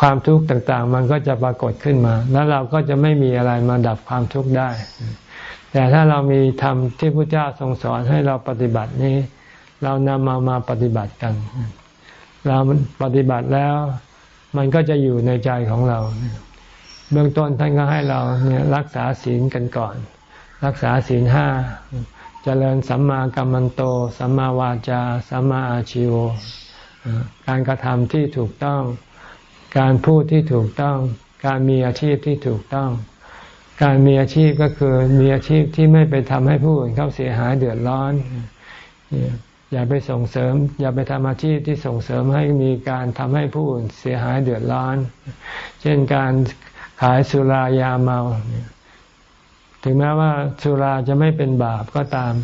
ความทุกข์ต่างๆ มันก็จะปรากฏขึ้นมา แล้วเราก็จะไม่มีอะไรมาดับความทุกข์ได้ แต่ถ้าเรามีธรรมที่พระเจ้าทรงสอนให้เราปฏิบัตินี้ เรานำมามาปฏิบัติกัน เราปฏิบัติแล้ว มันก็จะอยู่ในใจของเรา เบื้องต้นท่านก็ให้เราเนี่ยรักษาศีลกันก่อน รักษาศีลห้าเจริญสัมมากัมมันโต สัมมาวาจา สัมมาอาชิวการกระทำที่ถูกต้อง การพูดที่ถูกต้อง การมีอาชีพที่ถูกต้อง การมีอาชีพก็คือมีอาชีพที่ไม่ไปทำให้ผู้อื่นเขาเสียหายเดือดร้อน อย่าไปส่งเสริม อย่าไปทำอาชีพที่ส่งเสริมให้มีการทำให้ผู้อื่นเสียหายเดือดร้อน เช่นการขายสุรายาเมา ถึงแม้ว่าสุราจะไม่เป็นบาปก็ตาม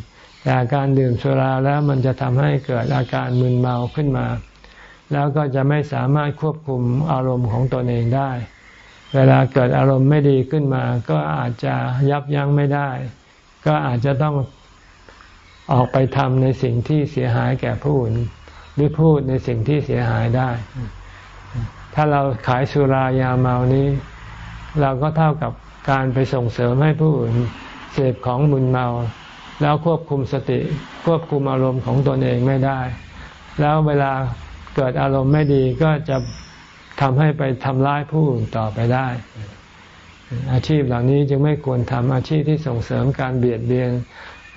แต่การดื่มสุราแล้วมันจะทำให้เกิดอาการมึนเมาขึ้นมา แล้วก็จะไม่สามารถควบคุมอารมณ์ของตนเองได้ เวลาเกิดอารมณ์ไม่ดีขึ้นมา ก็อาจจะยับยั้งไม่ได้ ก็อาจจะต้องออกไปทำในสิ่งที่เสียหายแก่ผู้อื่นหรือพูดในสิ่งที่เสียหายได้ ถ้าเราขายสุรายาเมานี้ เราก็เท่ากับการไปส่งเสริมให้ผู้อื่นเสพของมึนเมา แล้วควบคุมสติ ควบคุมอารมณ์ของตนเองไม่ได้ แล้วเวลาเกิดอารมณ์ไม่ดีก็จะ ทำให้ไปทำร้ายผู้อื่นต่อไปได้ อาชีพเหล่านี้จึงไม่ควรทำอาชีพที่ส่งเสริมการเบียดเบียน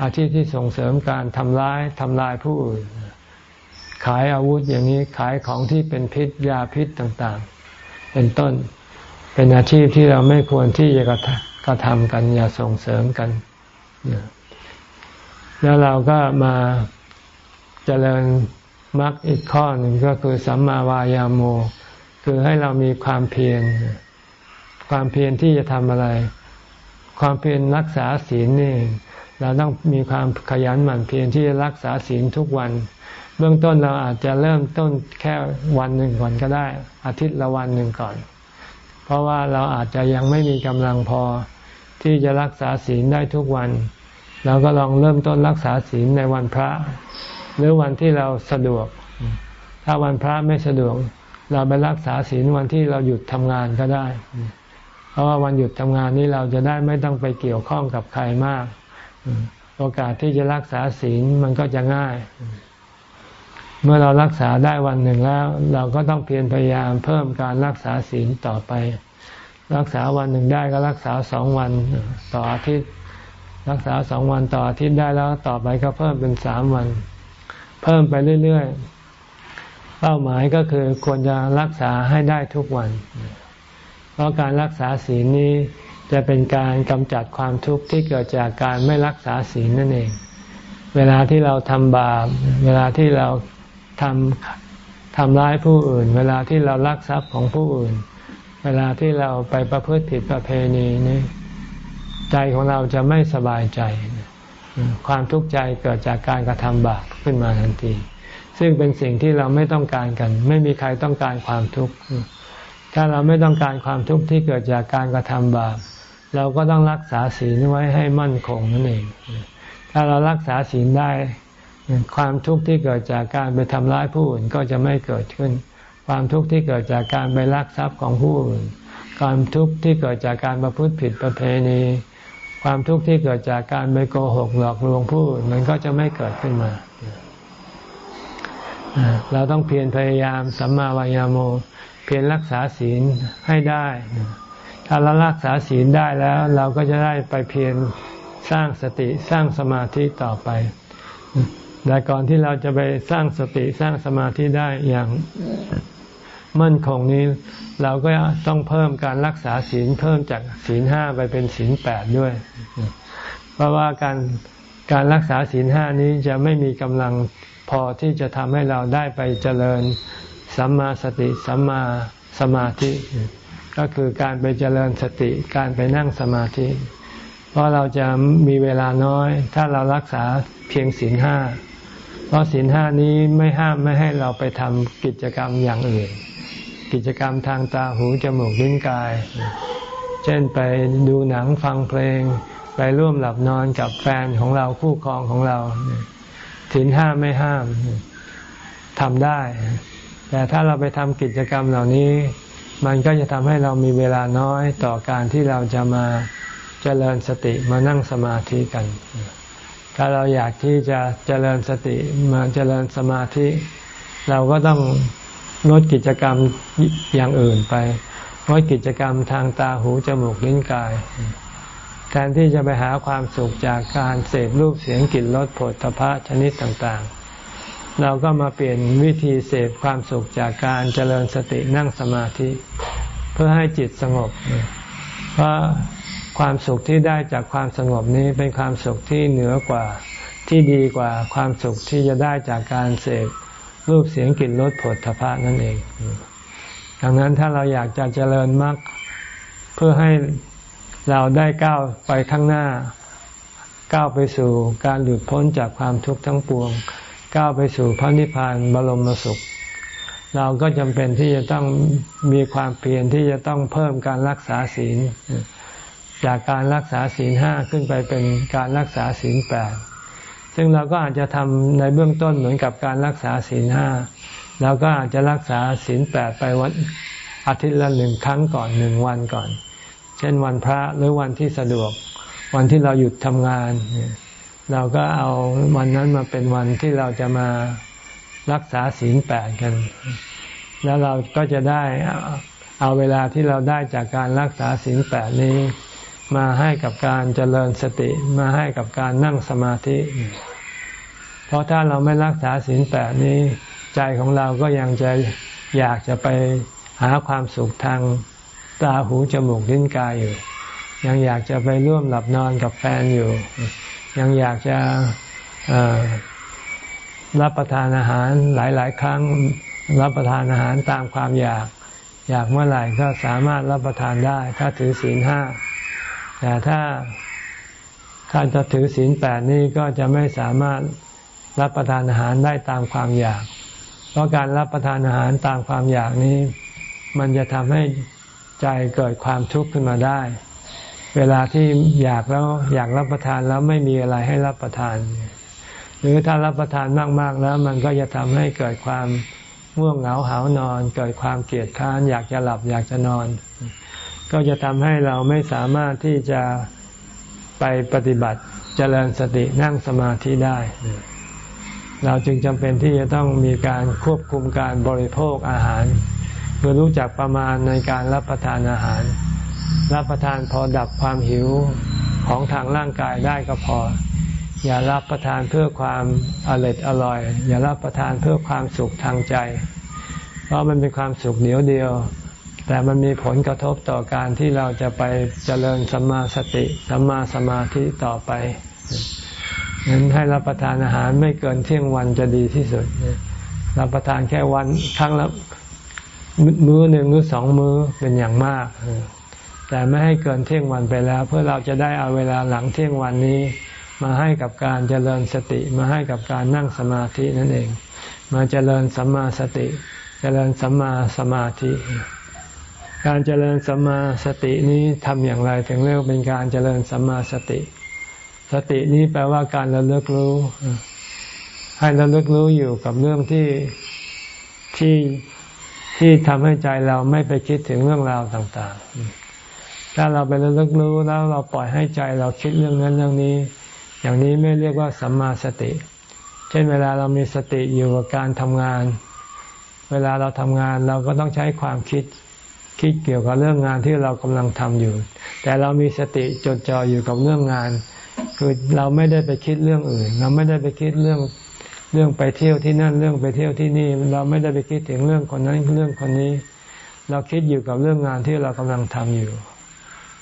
อาชีพที่ส่งเสริมการทำร้ายทำลายผู้อื่น ขายอาวุธอย่างนี้ขายของที่เป็นพิษยาพิษต่างๆ เป็นต้น เป็นอาชีพที่เราไม่ควรที่จะกระทำกันอย่าส่งเสริมกัน แล้วเราก็มาเจริญมรรคอีกข้อหนึ่งก็คือสัมมาวายาโม คือให้เรามีความเพียรความเพียรที่จะทำอะไร ความเพียรรักษาศีลนี่ เราต้องมีความขยันหมั่นเพียรที่จะรักษาศีลทุกวัน เบื้องต้นเราอาจจะเริ่มต้นแค่วันหนึ่งก่อนก็ได้ อาทิตย์ละวันหนึ่งก่อน เพราะว่าเราอาจจะยังไม่มีกำลังพอที่จะรักษาศีลได้ทุกวัน เราก็ลองเริ่มต้นรักษาศีลในวันพระ หรือวันที่เราสะดวก ถ้าวันพระไม่สะดวก เราไปรักษาศีลวันที่เราหยุดทำงานก็ได้ เพราะว่าวันหยุดทำงานนี้เราจะได้ไม่ต้องไปเกี่ยวข้องกับใครมาก โอกาสที่จะรักษาศีลมันก็จะง่าย เมื่อเรารักษาได้วันหนึ่งแล้ว เราก็ต้องเพียรพยายามเพิ่มการรักษาศีลต่อไป รักษาวันหนึ่งได้ก็รักษาสองวันต่ออาทิตย์ รักษาสองวันต่ออาทิตย์ได้แล้วต่อไปก็เพิ่มเป็นสามวัน เพิ่มไปเรื่อยๆ เป้าหมายก็คือควรจะรักษาให้ได้ทุกวัน เพราะการรักษาศีลนี้จะเป็นการกำจัดความทุกข์ที่เกิดจากการไม่รักษาศีลนั่นเอง เวลาที่เราทำบาป เวลาที่เราทำทำร้ายผู้อื่น เวลาที่เราลักทรัพย์ของผู้อื่น เวลาที่เราไปประพฤติผิดประเพณีนี้ใจของเราจะไม่สบายใจ ความทุกข์ใจเกิดจากการกระทำบาปขึ้นมาทันที ซึ่งเป็นสิ่งที่เราไม่ต้องการกัน ไม่มีใครต้องการความทุกข์ถ้าเราไม่ต้องการความทุกข์ที่เกิดจากการกระทำบาปเราก็ต้องรักษาศีลไว้ให้มั่นคงนั่นเอง ถ้าเรารักษาศีลได้ ความทุกข์ที่เกิดจากการไปทำร้ายผู้อื่นก็จะไม่เกิดขึ้น ความทุกข์ที่เกิดจากการไปลักทรัพย์ของผู้อื่น ความทุกข์ที่เกิดจากการประพฤติผิดประเพณี ความทุกข์ที่เกิดจากการไปโกหกหลอกลวงผู้มันก็จะไม่เกิดขึ้นมา เราต้องเพียรพยายามสัมมาวายาโม เพียรรักษาศีลให้ได้ ถ้าเรารักษาศีลได้แล้ว เราก็จะได้ไปเพียรสร้างสติสร้างสมาธิต่อไป แต่ก่อนที่เราจะไปสร้างสติสร้างสมาธิได้อย่างมั่นคงนี้เราก็ต้องเพิ่มการรักษาศีลเพิ่มจากศีลห้าไปเป็นศีลแปดด้วย เพราะว่าการการรักษาศีลห้านี้จะไม่มีกำลัง พอที่จะทำให้เราได้ไปเจริญสัมมาสติสัมมาสมาธิ ก็คือการไปเจริญสติการไปนั่งสมาธิ เพราะเราจะมีเวลาน้อย ถ้าเรารักษาเพียงศีลห้าเพราะศีลห้านี้ไม่ห้ามไม่ให้เราไปทำกิจกรรมอย่างอื่น กิจกรรมทางตาหูจมูกลิ้นกาย เช่นไปดูหนังฟังเพลง ไปร่วมหลับนอนกับแฟนของเราคู่ครองของเรา ถินห้ามไม่ห้ามทำได้ แต่ถ้าเราไปทำกิจกรรมเหล่านี้ มันก็จะทำให้เรามีเวลาน้อยต่อการที่เราจะมาเจริญสติมานั่งสมาธิกัน ถ้าเราอยากที่จะเจริญสติมาเจริญสมาธิ เราก็ต้องลดกิจกรรมอย่างอื่นไปลดกิจกรรมทางตาหูจมูกลิ้นกาย แทนที่จะไปหาความสุขจากการเสพรูปเสียงกลิ่นรสผลตภะชนิดต่างๆ เราก็มาเปลี่ยนวิธีเสพความสุขจากการเจริญสตินั่งสมาธิ เพื่อให้จิตสงบ เพราะความสุขที่ได้จากความสงบนี้เป็นความสุขที่เหนือกว่าที่ดีกว่าความสุขที่จะได้จากการเสพรูปเสียงกลิ่นรสผลทพะนั่นเอง ดังนั้นถ้าเราอยากจะเจริญมรรคเพื่อให้ เราได้ก้าวไปข้างหน้า ก้าวไปสู่การหลุดพ้นจากความทุกข์ทั้งปวง ก้าวไปสู่พระนิพพานบรมสุข เราก็จำเป็นที่จะต้องมีความเพียรที่จะต้องเพิ่มการรักษาศีล จากการรักษาศีลห้าขึ้นไปเป็นการรักษาศีลแปดซึ่งเราก็อาจจะทำในเบื้องต้นเหมือนกับการรักษาศีลห้าเราก็อาจจะรักษาศีลแปดไปวันอาทิตย์ละหนึ่งครั้งก่อนหนึ่งวันก่อน เช่นวันพระหรือวันที่สะดวก วันที่เราหยุดทำงาน เราก็เอาวันนั้นมาเป็นวันที่เราจะมารักษาศีลแปดกัน แล้วเราก็จะได้เอาเวลาที่เราได้จากการรักษาศีลแปดนี้ มาให้กับการเจริญสติมาให้กับการนั่งสมาธิ เพราะถ้าเราไม่รักษาศีลแปดนี้ ใจของเราก็ยังจะอยากจะไปหาความสุขทาง ตาหูจมูกลิ้นกายอยู่ ยังอยากจะไปร่วมหลับนอนกับแฟนอยู่ ยังอยากจะรับประทานอาหารหลาย ๆ ครั้งรับประทานอาหารตามความอยาก อยากเมื่อไหร่ก็สามารถรับประทานได้ ถ้าถือศีลห้าแต่ถ้ากาจะถือศีลแปดนี่ก็จะไม่สามารถรับประทานอาหารได้ตามความอยาก เพราะการรับประทานอาหารตามความอยากนี้ มันจะทำให้ ใจเกิดความทุกข์ขึ้นมาได้ เวลาที่อยากแล้วอยากรับประทานแล้วไม่มีอะไรให้รับประทาน หรือถ้ารับประทานมากๆแล้ว มันก็จะทำให้เกิดความง่วงเหงาหานอน เกิดความเกลียดค้าน อยากจะหลับอยากจะนอน ก็จะทำให้เราไม่สามารถที่จะไปปฏิบัติเจริญสตินั่งสมาธิได้ เราจึงจำเป็นที่จะต้องมีการควบคุมการบริโภคอาหาร เพื่อรู้จักประมาณในการรับประทานอาหาร รับประทานพอดับความหิวของทางร่างกายได้ก็พอ อย่ารับประทานเพื่อความอร่อยอร่อย อย่ารับประทานเพื่อความสุขทางใจ เพราะมันเป็นความสุขเดียวเดียว แต่มันมีผลกระทบต่อการที่เราจะไปเจริญสัมมาสติสัมมาสมาธิต่อไปนั้นให้รับประทานอาหารไม่เกินเที่ยงวันจะดีที่สุด รับประทานแค่วันครั้งละ มื้อหนึ่งหรือสองมื้อเป็นอย่างมาก แต่ไม่ให้เกินเที่ยงวันไปแล้ว เพื่อเราจะได้เอาเวลาหลังเที่ยงวันนี้ มาให้กับการเจริญสติ มาให้กับการนั่งสมาธินั่นเอง มาเจริญสัมมาสติ เจริญสัมมาสมาธิ การเจริญสัมมาสตินี้ทำอย่างไรถึงเรียกเป็นการเจริญสัมมาสติ สตินี้แปลว่าการระลึกรู้ ให้ระลึกรู้อยู่กับเรื่องที่ที่ ที่ทำให้ใจเราไม่ไปคิดถึงเรื่องราวต่างๆ ถ้าเราไประลึกรู้แล้วเราปล่อยให้ใจเราคิดเรื่องนั้นเรื่องนี้ อย่างนี้ไม่เรียกว่าสัมมาสติ เช่นเวลาเรามีสติอยู่กับการทำงาน เวลาเราทำงานเราก็ต้องใช้ความคิดคิดเกี่ยวกับเรื่องงานที่เรากำลังทำอยู่ แต่เรามีสติจดจ่ออยู่กับเรื่องงาน คือเราไม่ได้ไปคิดเรื่องอื่น เราไม่ได้ไปคิดเรื่อง เรื่องไปเที่ยวที่นั่นเรื่องไปเที่ยวที่นี่ เราไม่ได้ไปคิดถึงเรื่องคนนั้นเรื่องคนนี้ เราคิดอยู่กับเรื่องงานที่เรากำลังทำอยู่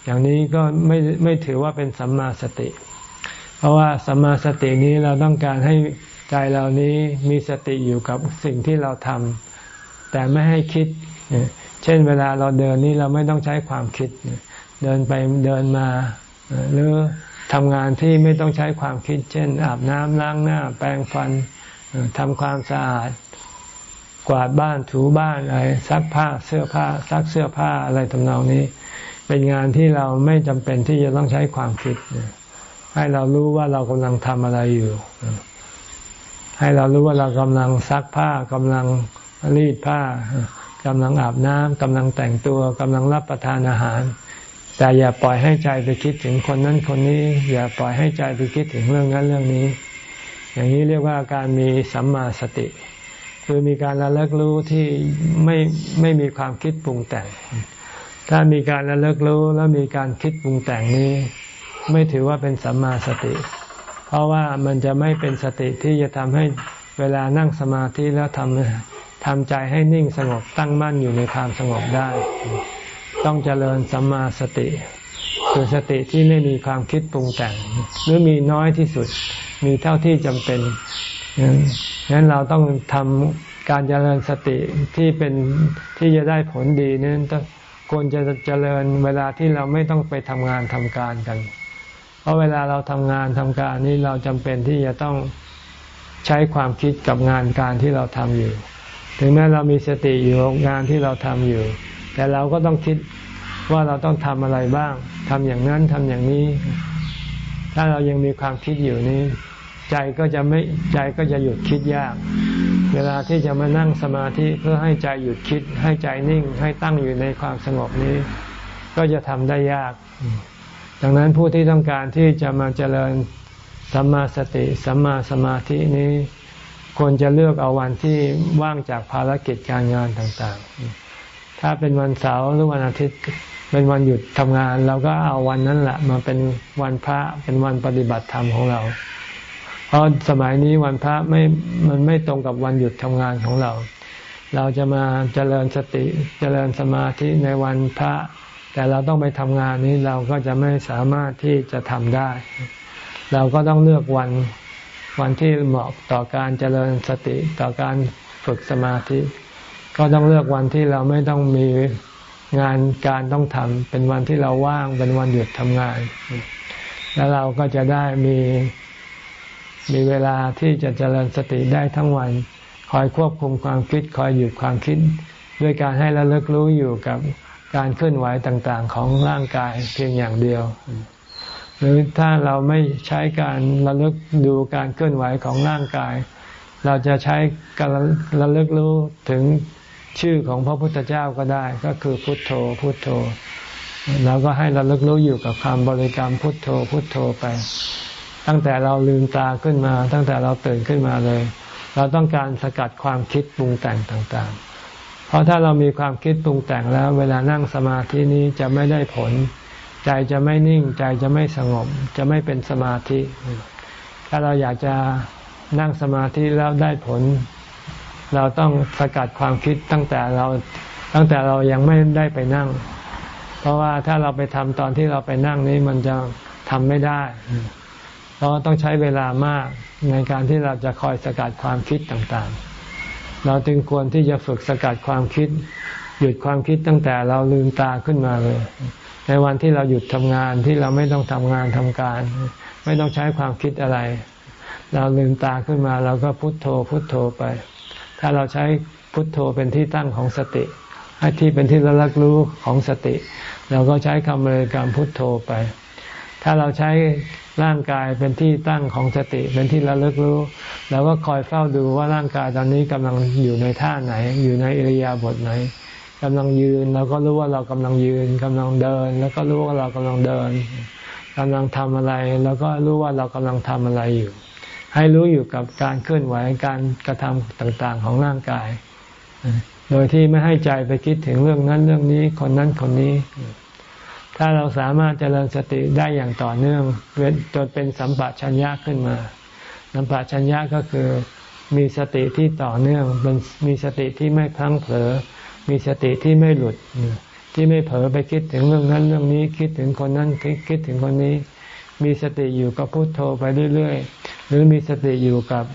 อย่างนี้ก็ไม่ไม่ถือว่าเป็นสัมมาสติ เพราะว่าสัมมาสตินี้เราต้องการให้ใจเรานี้มีสติอยู่กับสิ่งที่เราทำแต่ไม่ให้คิด เช่นเวลาเราเดินนี่เราไม่ต้องใช้ความคิด เดินไปเดินมาหรือทำงานที่ไม่ต้องใช้ความคิด เช่น อาบน้ำล้างหน้า แปรงฟัน ทำความสะอาด กวาดบ้านถูบ้านอะไรซักผ้าเสื้อผ้าซักเสื้อผ้าอะไรทำนองนี้ เป็นงานที่เราไม่จำเป็นที่จะต้องใช้ความคิด ให้เรารู้ว่าเรากำลังทำอะไรอยู่ ให้เรารู้ว่าเรากำลังซักผ้ากำลังรีดผ้ากำลังอาบน้ำกำลังแต่งตัวกำลังรับประทานอาหาร แต่อย่าปล่อยให้ใจไปคิดถึงคนนั้นคนนี้ อย่าปล่อยให้ใจไปคิดถึงเรื่องนั้นเรื่องนี้ อย่างนี้เรียกว่าการมีสัมมาสติ คือมีการระลึกรู้ที่ไม่ไม่มีความคิดปรุงแต่ง ถ้ามีการระลึกรู้แล้วมีการคิดปรุงแต่งนี้ ไม่ถือว่าเป็นสัมมาสติ เพราะว่ามันจะไม่เป็นสติที่จะทำให้เวลานั่งสมาธิแล้วทำทำใจให้นิ่งสงบตั้งมั่นอยู่ในความสงบได้ ต้องเจริญสัมมาสติ คือสติที่ไม่มีความคิดปรุงแต่ง หรือมีน้อยที่สุด มีเท่าที่จำเป็นงั้นเราต้องทำการเจริญสติที่เป็นที่จะได้ผลดีนั้นควรจะเจริญเวลาที่เราไม่ต้องไปทำงานทำการกัน เพราะเวลาเราทำงานทำการนี้เราจำเป็นที่จะต้องใช้ความคิดกับงานการที่เราทำอยู่ ถึงแม้เรามีสติอยู่งานที่เราทำอยู่ แต่เราก็ต้องคิด ว่าเราต้องทำอะไรบ้างทำอย่างนั้นทำอย่างนี้ ถ้าเรายังมีความคิดอยู่นี้ ใจก็จะไม่ใจก็จะหยุดคิดยาก เวลาที่จะมานั่งสมาธิเพื่อให้ใจหยุดคิด ให้ใจนิ่ง ให้ตั้งอยู่ในความสงบนี้ ก็จะทำได้ยาก ดังนั้นผู้ที่ต้องการที่จะมาเจริญสัมมาสติสัมมาสมาธินี้ควรจะเลือกเอาวันที่ว่างจากภารกิจการงานต่างๆ ถ้าเป็นวันเสาร์หรือวันอาทิตย์ เป็นวันหยุดทำงานเราก็เอาวันนั้นแหละมาเป็นวันพระเป็นวันปฏิบัติธรรมของเรา เพราะสมัยนี้วันพระไม่มันไม่ตรงกับวันหยุดทำงานของเรา เราจะมาเจริญสติเจริญสมาธิในวันพระ แต่เราต้องไปทำงานนี้เราก็จะไม่สามารถที่จะทำได้ เราก็ต้องเลือกวันวันที่เหมาะต่อการเจริญสติต่อการฝึกสมาธิ ก็ต้องเลือกวันที่เราไม่ต้องมี งานการต้องทำเป็นวันที่เราว่างเป็นวันหยุดทำงาน แล้วเราก็จะได้มีมีเวลาที่จะเจริญสติได้ทั้งวัน คอยควบคุมความคิด คอยหยุดความคิด ด้วยการให้ระลึกรู้อยู่กับการเคลื่อนไหวต่างๆ ของร่างกายเพียงอย่างเดียว หรือถ้าเราไม่ใช้การระลึกดูการเคลื่อนไหวของร่างกาย เราจะใช้การระลึกรู้ถึง ชื่อของพระพุทธเจ้าก็ได้ก็คือพุทโธพุทโธเราก็ให้เราเลึกรู้อยู่กับคำบริกรรมพุทโธพุทโธไป ตั้งแต่เราลืมตาขึ้นมา ตั้งแต่เราตื่นขึ้นมาเลย เราต้องการสกัดความคิดปรุงแต่งต่างๆ เพราะถ้าเรามีความคิดปรุงแต่งแล้ว เวลานั่งสมาธินี้จะไม่ได้ผล ใจจะไม่นิ่ง ใจจะไม่สงบ จะไม่เป็นสมาธิ ถ้าเราอยากจะนั่งสมาธิแล้วได้ผล เราต้องสกัดความคิดตั้งแต่เราตั้งแต่เรายังไม่ได้ไปนั่ง เพราะว่าถ้าเราไปทำตอนที่เราไปนั่งนี้มันจะทำไม่ได้เราต้องใช้เวลามากในการที่เราจะคอยสกัดความคิดต่างๆ เราจึงควรที่จะฝึกสกัดความคิด หยุดความคิดตั้งแต่เราลืมตาขึ้นมาเลย ในวันที่เราหยุดทำงานที่เราไม่ต้องทำงานทำการ ไม่ต้องใช้ความคิดอะไร เราลืมตาขึ้นมาเราก็พุโทโธพุโทโธไป ถ้าเราใช้พุทโธเป็นที่ตั้งของสติให้ที่เป็นที่ระลึกรู้ของสติ เราก็ใช้คำบริกรรมพุทโธไป ถ้าเราใช้ร่างกายเป็นที่ตั้งของสติ เป็นที่ระลึกรู้เราก็คอยเฝ้าดูว่าร่างกายตอนนี้กำลังอยู่ในท่าไหน อยู่ในอิริยาบถไหนกำลังยืนเราก็รู้ว่าเรากำลังยืนกำลังเดิน แล้วก็รู้ว่าเรากำลังเดินกำลังทำอะไร แล้วก็รู้ว่าเรากำลังทำอะไรอยู่ ให้รู้อยู่กับการเคลื่อนไหวการกระทำต่างๆของร่างกาย โดยที่ไม่ให้ใจไปคิดถึงเรื่องนั้นเรื่องนี้คนนั้นคนนี้ ถ้าเราสามารถเจริญสติได้อย่างต่อเนื่องจนเป็นสัมปชัญญะขึ้นมา สัมปชัญญะก็คือมีสติที่ต่อเนื่องเป็นมีสติที่ไม่พลั้งเผลอ มีสติที่ไม่หลุด ที่ไม่เผลอไปคิดถึงเรื่องนั้นเรื่องนี้ คิดถึงคนนั้นคิดถึงคนนี้ มีสติอยู่กับพุโทโธไปเรื่อย หรือมีสติอยู่กับ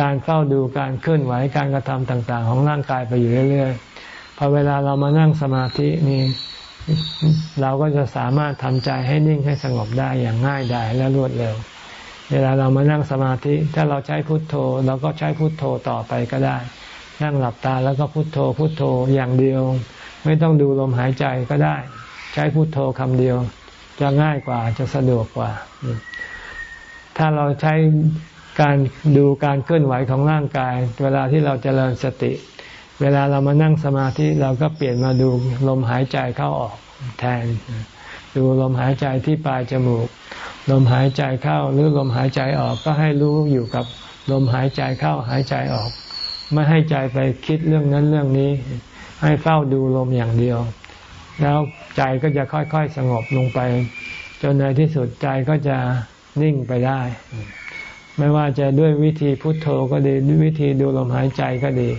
การเฝ้าดูการเคลื่อนไหวการกระทำต่าง ๆ ของร่างกายไปอยู่เรื่อยๆพอเวลาเรามานั่งสมาธินี่เราก็จะสามารถทำใจให้นิ่งให้สงบได้อย่างง่ายดายและรวดเร็ว เวลาเรามานั่งสมาธิ ถ้าเราใช้พุทโธเราก็ใช้พุทโธต่อไปก็ได้ นั่งหลับตาแล้วก็พุทโธ พุทโธอย่างเดียว ไม่ต้องดูลมหายใจก็ได้ ใช้พุทโธคำเดียว จะง่ายกว่าจะสะดวกกว่า ถ้าเราใช้การดูการเคลื่อนไหวของร่างกาย เวลาที่เราจเจริญสติ เวลาเรามานั่งสมาธิเราก็เปลี่ยนมาดูลมหายใจเข้าออกแทน ดูลมหายใจที่ปลายจมูก ลมหายใจเข้าหรือลมหายใจออกก็ให้รู้อยู่กับลมหายใจเข้าหายใจออก ไม่ให้ใจไปคิดเรื่องนั้นเรื่องนี้ ให้เฝ้าดูลมอย่างเดียว แล้วใจก็จะค่อยๆสงบลงไป จนในที่สุดใจก็จะ นิ่งไปได้ ไม่ว่าจะด้วยวิธีพุทโธก็ดีด้วยวิธีดูลมหายใจก็ดี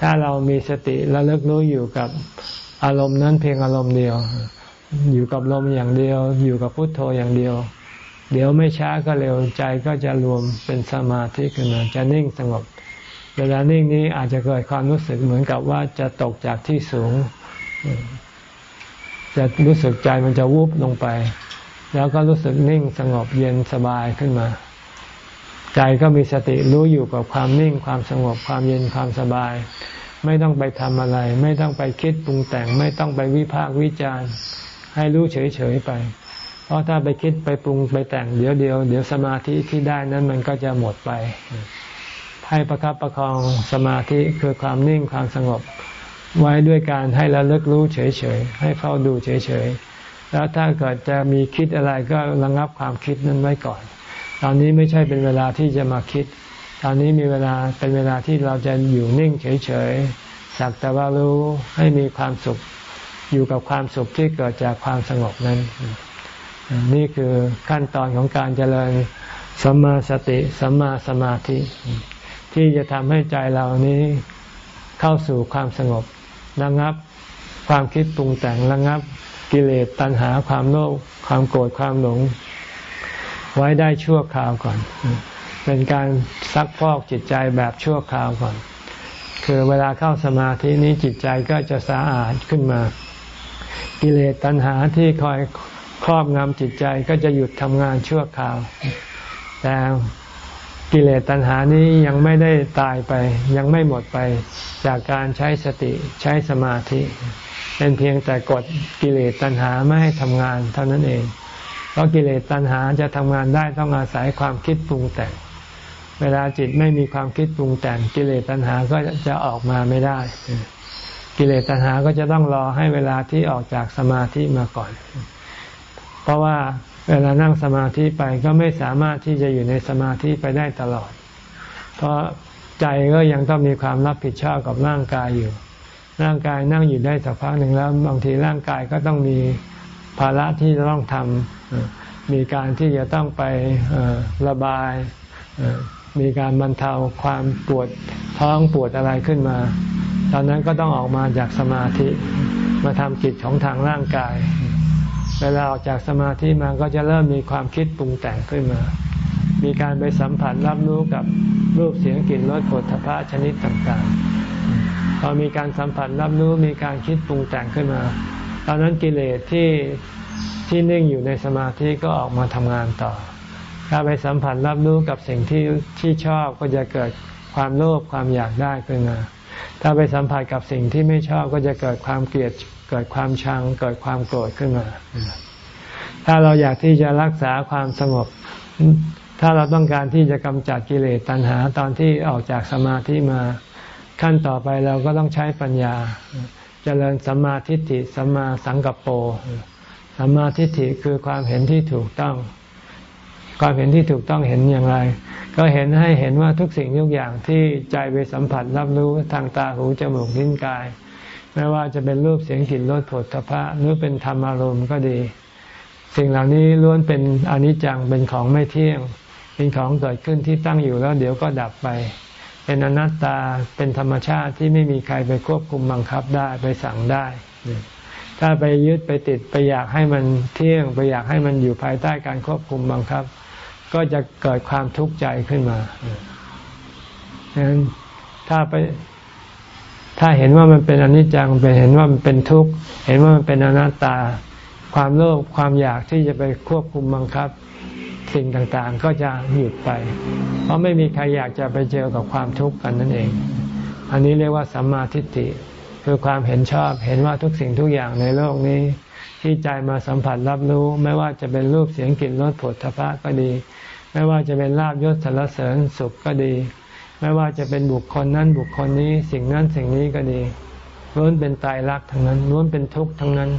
ถ้าเรามีสติและเลิกรู้อยู่กับอารมณ์นั้นเพียงอารมณ์เดียว อยู่กับลมอย่างเดียว อยู่กับพุทโธอย่างเดียว เดี๋ยวไม่ช้าก็เร็วใจก็จะรวมเป็นสมาธิขึ้นมาจะนิ่งสงบเวลานิ่งนี้อาจจะเกิดความรู้สึกเหมือนกับว่าจะตกจากที่สูง จะรู้สึกใจมันจะวูบลงไป แล้วก็รู้สึกนิ่งสงบเย็นสบายขึ้นมา ใจก็มีสติรู้อยู่กับความนิ่งความสงบความเย็นความสบาย ไม่ต้องไปทำอะไร ไม่ต้องไปคิดปรุงแต่ง ไม่ต้องไปวิพากวิจารณ์ ให้รู้เฉยๆไป เพราะถ้าไปคิดไปปรุงไปแต่งเดี๋ยวเดียวเดี๋ยวสมาธิที่ได้นั้นมันก็จะหมดไป ให้ประคับประคองสมาธิคือความนิ่งความสงบ ไว้ด้วยการให้ระลึกรู้เฉยๆให้เฝ้าดูเฉยๆ แล้วถ้าเกิดจะมีคิดอะไรก็ระงับความคิดนั้นไว้ก่อน ตอนนี้ไม่ใช่เป็นเวลาที่จะมาคิด ตอนนี้มีเวลาเป็นเวลาที่เราจะอยู่นิ่งเฉยๆสักแต่ว่ารู้ให้มีความสุขอยู่กับความสุขที่เกิดจากความสงบนั้น นี่คือขั้นตอนของการเจริญสัมมาสติสัมมาสมาธิ ที่จะทำให้ใจเรานี้เข้าสู่ความสงบระงับความคิดปรุงแต่งระงับ กิเลสตัณหาความโลภความโกรธความหลง ไว้ได้ชั่วคราวก่อน เป็นการซักพอกจิตใจแบบชั่วคราวก่อน คือเวลาเข้าสมาธินี้จิตใจก็จะสะอาดขึ้นมา กิเลสตัณหาที่คอยครอบงำจิตใจก็จะหยุดทำงานชั่วคราว แต่กิเลสตัณหานี้ยังไม่ได้ตายไป ยังไม่หมดไปจากการใช้สติใช้สมาธิ เป็นเพียงแต่กดกิเลสตัณหาไม่ให้ทำงานเท่านั้นเอง เพราะกิเลสตัณหาจะทำงานได้ต้องอาศัยความคิดปรุงแต่ง เวลาจิตไม่มีความคิดปรุงแต่ง กิเลสตัณหาก็จะออกมาไม่ได้ กิเลสตัณหาก็จะต้องรอให้เวลาที่ออกจากสมาธิมาก่อน เพราะว่าเวลานั่งสมาธิไปก็ไม่สามารถที่จะอยู่ในสมาธิไปได้ตลอด เพราะใจก็ยังต้องมีความรับผิดชอบกับร่างกายอยู่ ร่างกายนั่งอยู่ได้สักพักหนึ่งแล้ว บางทีร่างกายก็ต้องมีภาระที่จะต้องทำมีการที่จะต้องไประบาย มีการบรรเทาความปวดท้องปวดอะไรขึ้นมา ตอนนั้นก็ต้องออกมาจากสมาธิมาทำกิจของทางร่างกาย เวลาออกจากสมาธิมาก็จะเริ่มมีความคิดปรุงแต่งขึ้นมา มีการไปสัมผัสรับรู้กับรูปเสียงกลิ่นรสผลทพะชนิดต่างๆ พอมีการสัมผัสรับรู้มีการคิดปรุงแต่งขึ้นมา ตอนนั้นกิเลสที่ที่นิ่งอยู่ในสมาธิก็ออกมาทำงานต่อ ถ้าไปสัมผัสรับรู้กับสิ่งที่ที่ชอบก็จะเกิดความโลภความอยากได้ขึ้นมาถ้าไปสัมผัสกับสิ่งที่ไม่ชอบก็จะเกิดความเกลียดเกิดความชัง เกิดความโกรธขึ้นมา ถ้าเราอยากที่จะรักษาความสงบ ถ้าเราต้องการที่จะกำจัดกิเลสตัณหาตอนที่ออกจากสมาธิมา ขั้นต่อไปเราก็ต้องใช้ปัญญาเจริญสัมมาทิฏฐิสัมมาสังกัปโปสัมมาทิฏฐิคือความเห็นที่ถูกต้อง ความเห็นที่ถูกต้องเห็นอย่างไร ก็เห็นให้เห็นว่าทุกสิ่งทุกอย่างที่ใจไปสัมผัสรับรู้ทางตาหูจมูกลิ้นกาย ไม่ว่าจะเป็นรูปเสียงกลิ่นรสผลทพะหรือเป็นธรรมอารมณ์ก็ดี สิ่งเหล่านี้ล้วนเป็นอนิจจังเป็นของไม่เที่ยง เป็นของเกิดขึ้นที่ตั้งอยู่แล้วเดี๋ยวก็ดับไป เป็นอนัตตาเป็นธรรมชาติที่ไม่มีใครไปควบคุมบังคับได้ไปสั่งได้ ถ้าไปยึดไปติดไปอยากให้มันเที่ยงไปอยากให้มันอยู่ภายใต้การควบคุมบังคับ ก็จะเกิดความทุกข์ใจขึ้นมาดังนั้นถ้าไปถ้าเห็นว่ามันเป็นอนิจจังเป็นเห็นว่ามันเป็นทุกข์เห็นว่ามันเป็นอนัตตา ความโลภความอยากที่จะไปควบคุมบังคับ สิ่งต่างๆก็จะหยุดไป เพราะไม่มีใครอยากจะไปเจอกับความทุกข์กันนั่นเอง อันนี้เรียกว่าสัมมาทิฏฐิคือความเห็นชอบเห็นว่าทุกสิ่งทุกอย่างในโลกนี้ ที่ใจมาสัมผัสรับรู้ ไม่ว่าจะเป็นรูปเสียงกลิ่นรสผลทพะก็ดี ไม่ว่าจะเป็นลาบยศสรรเสริญสุขก็ดี ไม่ว่าจะเป็นบุคคลนั้นบุคคลนี้ สิ่งนั้นสิ่งนี้ก็ดีล้วนเป็นตายรักทั้งนั้นล้วนเป็นทุกข์ทั้งนั้น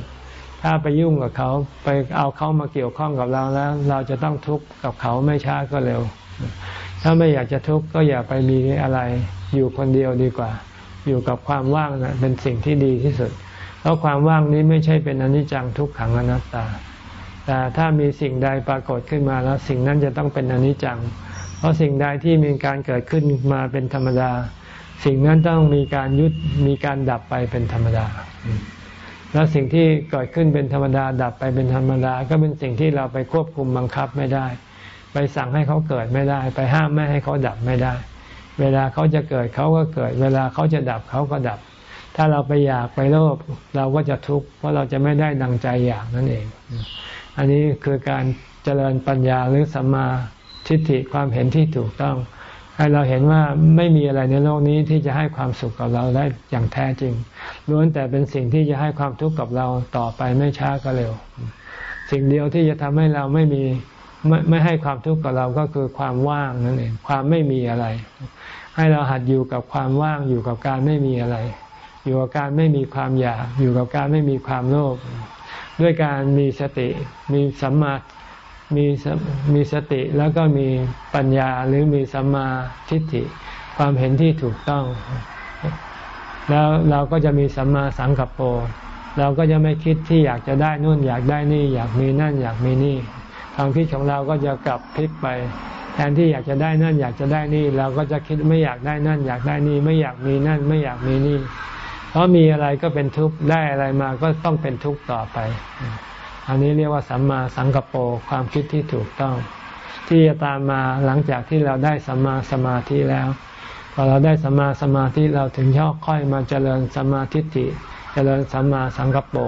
ถ้าไปยุ่งกับเขาไปเอาเขามาเกี่ยวข้องกับเราแล้ว เราจะต้องทุกข์กับเขาไม่ช้าก็เร็ว ถ้าไม่อยากจะทุกข์ก็อย่าไปมีอะไร อยู่คนเดียวดีกว่า อยู่กับความว่างนะเป็นสิ่งที่ดีที่สุด เพราะความว่างนี้ไม่ใช่เป็นอนิจจังทุกขังอนัตตา แต่ถ้ามีสิ่งใดปรากฏขึ้นมาแล้วสิ่งนั้นจะต้องเป็นอนิจจัง เพราะสิ่งใดที่มีการเกิดขึ้นมาเป็นธรรมดา สิ่งนั้นต้องมีการยุดมีการดับไปเป็นธรรมดา แล้วสิ่งที่เกิดขึ้นเป็นธรรมดาดับไปเป็นธรรมดา ก็เป็นสิ่งที่เราไปควบคุมบังคับไม่ได้ ไปสั่งให้เขาเกิดไม่ได้ ไปห้ามไม่ให้เขาดับไม่ได้ เวลาเขาจะเกิดเขาก็เกิด เวลาเขาจะดับเขาก็ดับ ถ้าเราไปอยากไปโลภเราก็จะทุกข์เพราะเราจะไม่ได้ดังใจอยากนั่นเอง อันนี้คือการเจริญปัญญาหรือสัมมาทิฏฐิความเห็นที่ถูกต้อง ให้เราเห็นว่าไม่มีอะไรในโลกนี้ที่จะให้ความสุขกับเราได้อย่างแท้จริง ล้วนแต่เป็นสิ่งที่จะให้ความทุกข์กับเราต่อไปไม่ช้าก็เร็ว สิ่งเดียวที่จะทำให้เราไม่มีไม่ไม่ให้ความทุกข์กับเราก็คือความว่างนั่นเองความไม่มีอะไร ให้เราหัดอยู่กับความว่างอยู่กับการไม่มีอะไร อยู่กับการไม่มีความอยาก อยู่กับการไม่มีความโลภด้วยการมีสติ มีสัมมามีมีสติแล้วก็มีปัญญาหรือมีสัมมาทิฏฐิ ความเห็นที่ถูกต้อง แล้วเราก็จะมีสัมมาสังกัปโปเราก็จะไม่คิดที่อยากจะได้นู่นอยากได้นี่ อยากมีนั่นอยากมีนี่ ความคิดของเราก็จะกลับพลิกไป แทนที่อยากจะได้นั่น อยากจะได้นี่ เราก็จะคิดไม่อยากได้นั่น อยากได้นี่ ไม่อยากมีนั่น ไม่อยากมีนี่ เพราะมีอะไรก็เป็นทุกข์ได้อะไรมาก็ต้องเป็นทุกข์ต่อไป อันนี้เรียกว่าสัมมาสังกปรความคิดที่ถูกต้อง ที่จะตามมาหลังจากที่เราได้สัมมาสมาธิแล้ว พอเราได้สัมมาสมาธิเราถึงย่อค่อยมาเจริญสัมมาทิฏฐิ เจริญสัมมาสังกปร